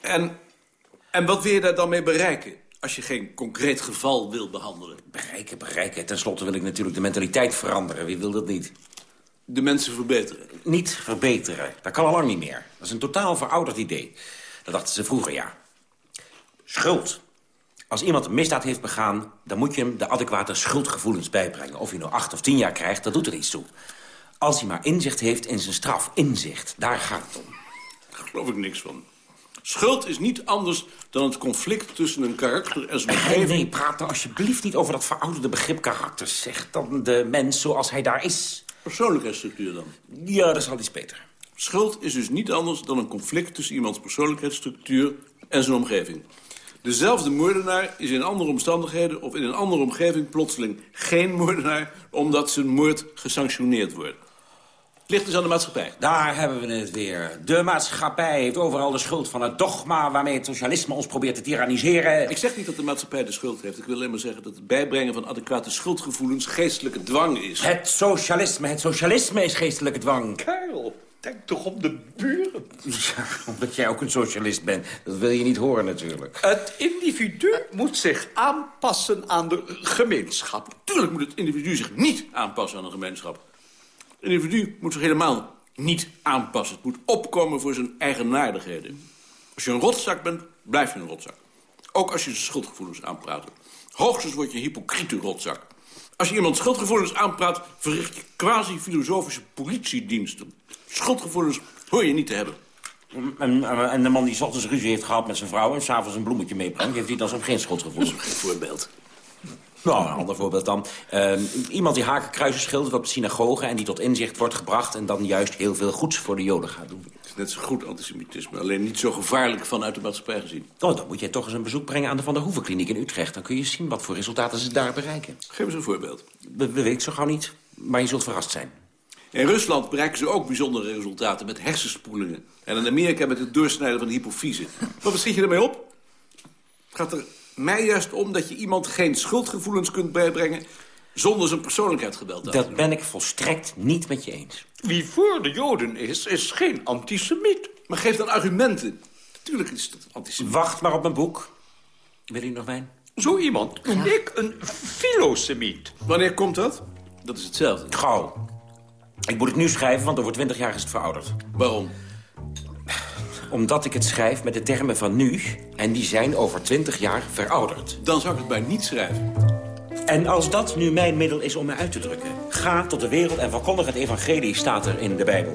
En, en wat wil je daar dan mee bereiken... als je geen concreet geval wil behandelen? Bereiken, bereiken. Ten slotte wil ik natuurlijk de mentaliteit veranderen. Wie wil dat niet? De mensen verbeteren. Niet verbeteren. Dat kan al lang niet meer. Dat is een totaal verouderd idee. Dat dachten ze vroeger, ja. Schuld. Als iemand een misdaad heeft begaan... dan moet je hem de adequate schuldgevoelens bijbrengen. Of hij nou acht of tien jaar krijgt, dat doet er iets toe. Als hij maar inzicht heeft in zijn straf. Inzicht, daar gaat het om. Daar geloof ik niks van. Schuld is niet anders dan het conflict tussen een karakter en zijn Nee, omgeving. nee, praat nou alsjeblieft niet over dat verouderde begrip karakter. Zeg dan de mens zoals hij daar is. Persoonlijkheidsstructuur dan? Ja, dat is al iets beter. Schuld is dus niet anders dan een conflict tussen iemands persoonlijkheidsstructuur en zijn omgeving. Dezelfde moordenaar is in andere omstandigheden of in een andere omgeving plotseling geen moordenaar omdat zijn moord gesanctioneerd wordt. Ligt dus aan de maatschappij. Daar hebben we het weer. De maatschappij heeft overal de schuld van het dogma... waarmee het socialisme ons probeert te tyranniseren. Ik zeg niet dat de maatschappij de schuld heeft. Ik wil alleen maar zeggen dat het bijbrengen van adequate schuldgevoelens geestelijke dwang is. Het socialisme, het socialisme is geestelijke dwang. Karel, denk toch om de buren. Ja, omdat jij ook een socialist bent. Dat wil je niet horen natuurlijk. Het individu moet zich aanpassen aan de gemeenschap. Tuurlijk moet het individu zich niet aanpassen aan een gemeenschap. Het individu moet zich helemaal niet aanpassen. Het moet opkomen voor zijn eigenaardigheden. Als je een rotzak bent, blijf je een rotzak. Ook als je zijn schuldgevoelens aanpraat. Hoogstens word je een hypocriete rotzak. Als je iemand schuldgevoelens aanpraat, verricht je quasi-filosofische politiediensten. Schuldgevoelens hoor je niet te hebben. En, en de man die 's ochtends ruzie heeft gehad met zijn vrouw... en s'avonds een bloemetje meebrengt, heeft hij dan zo'n geen schuldgevoel. Dat is een voorbeeld. Nou, een ander voorbeeld dan. Ehm, iemand die hakenkruisen schildert op de synagoge... en die tot inzicht wordt gebracht... en dan juist heel veel goeds voor de joden gaat doen. Het is net zo goed antisemitisme, alleen niet zo gevaarlijk vanuit de maatschappij gezien. Oh, dan moet jij toch eens een bezoek brengen aan de Van der Hoeven kliniek in Utrecht. Dan kun je zien wat voor resultaten ze daar bereiken. Geef eens een voorbeeld. Dat weet ik zo gauw niet, maar je zult verrast zijn. In Rusland bereiken ze ook bijzondere resultaten met hersenspoelingen. En in Amerika met het doorsnijden van de hypofyse. Wat schiet je ermee op? Het gaat er mij juist om dat je iemand geen schuldgevoelens kunt bijbrengen... zonder zijn persoonlijkheid geweld te Dat ben ik volstrekt niet met je eens. Wie voor de Joden is, is geen antisemiet. Maar geef dan argumenten. Tuurlijk is dat antisemiet. Wacht maar op mijn boek. Wil u nog wijn? Zo iemand noem ik een filosemiet. Wanneer komt dat? Dat is hetzelfde. Gauw. Ik moet het nu schrijven, want over twintig jaar is het verouderd. Waarom? Omdat ik het schrijf met de termen van nu... en die zijn over twintig jaar verouderd. Dan zou ik het bij niet schrijven. En als dat nu mijn middel is om me uit te drukken... ga tot de wereld en verkondig het evangelie, staat er in de Bijbel.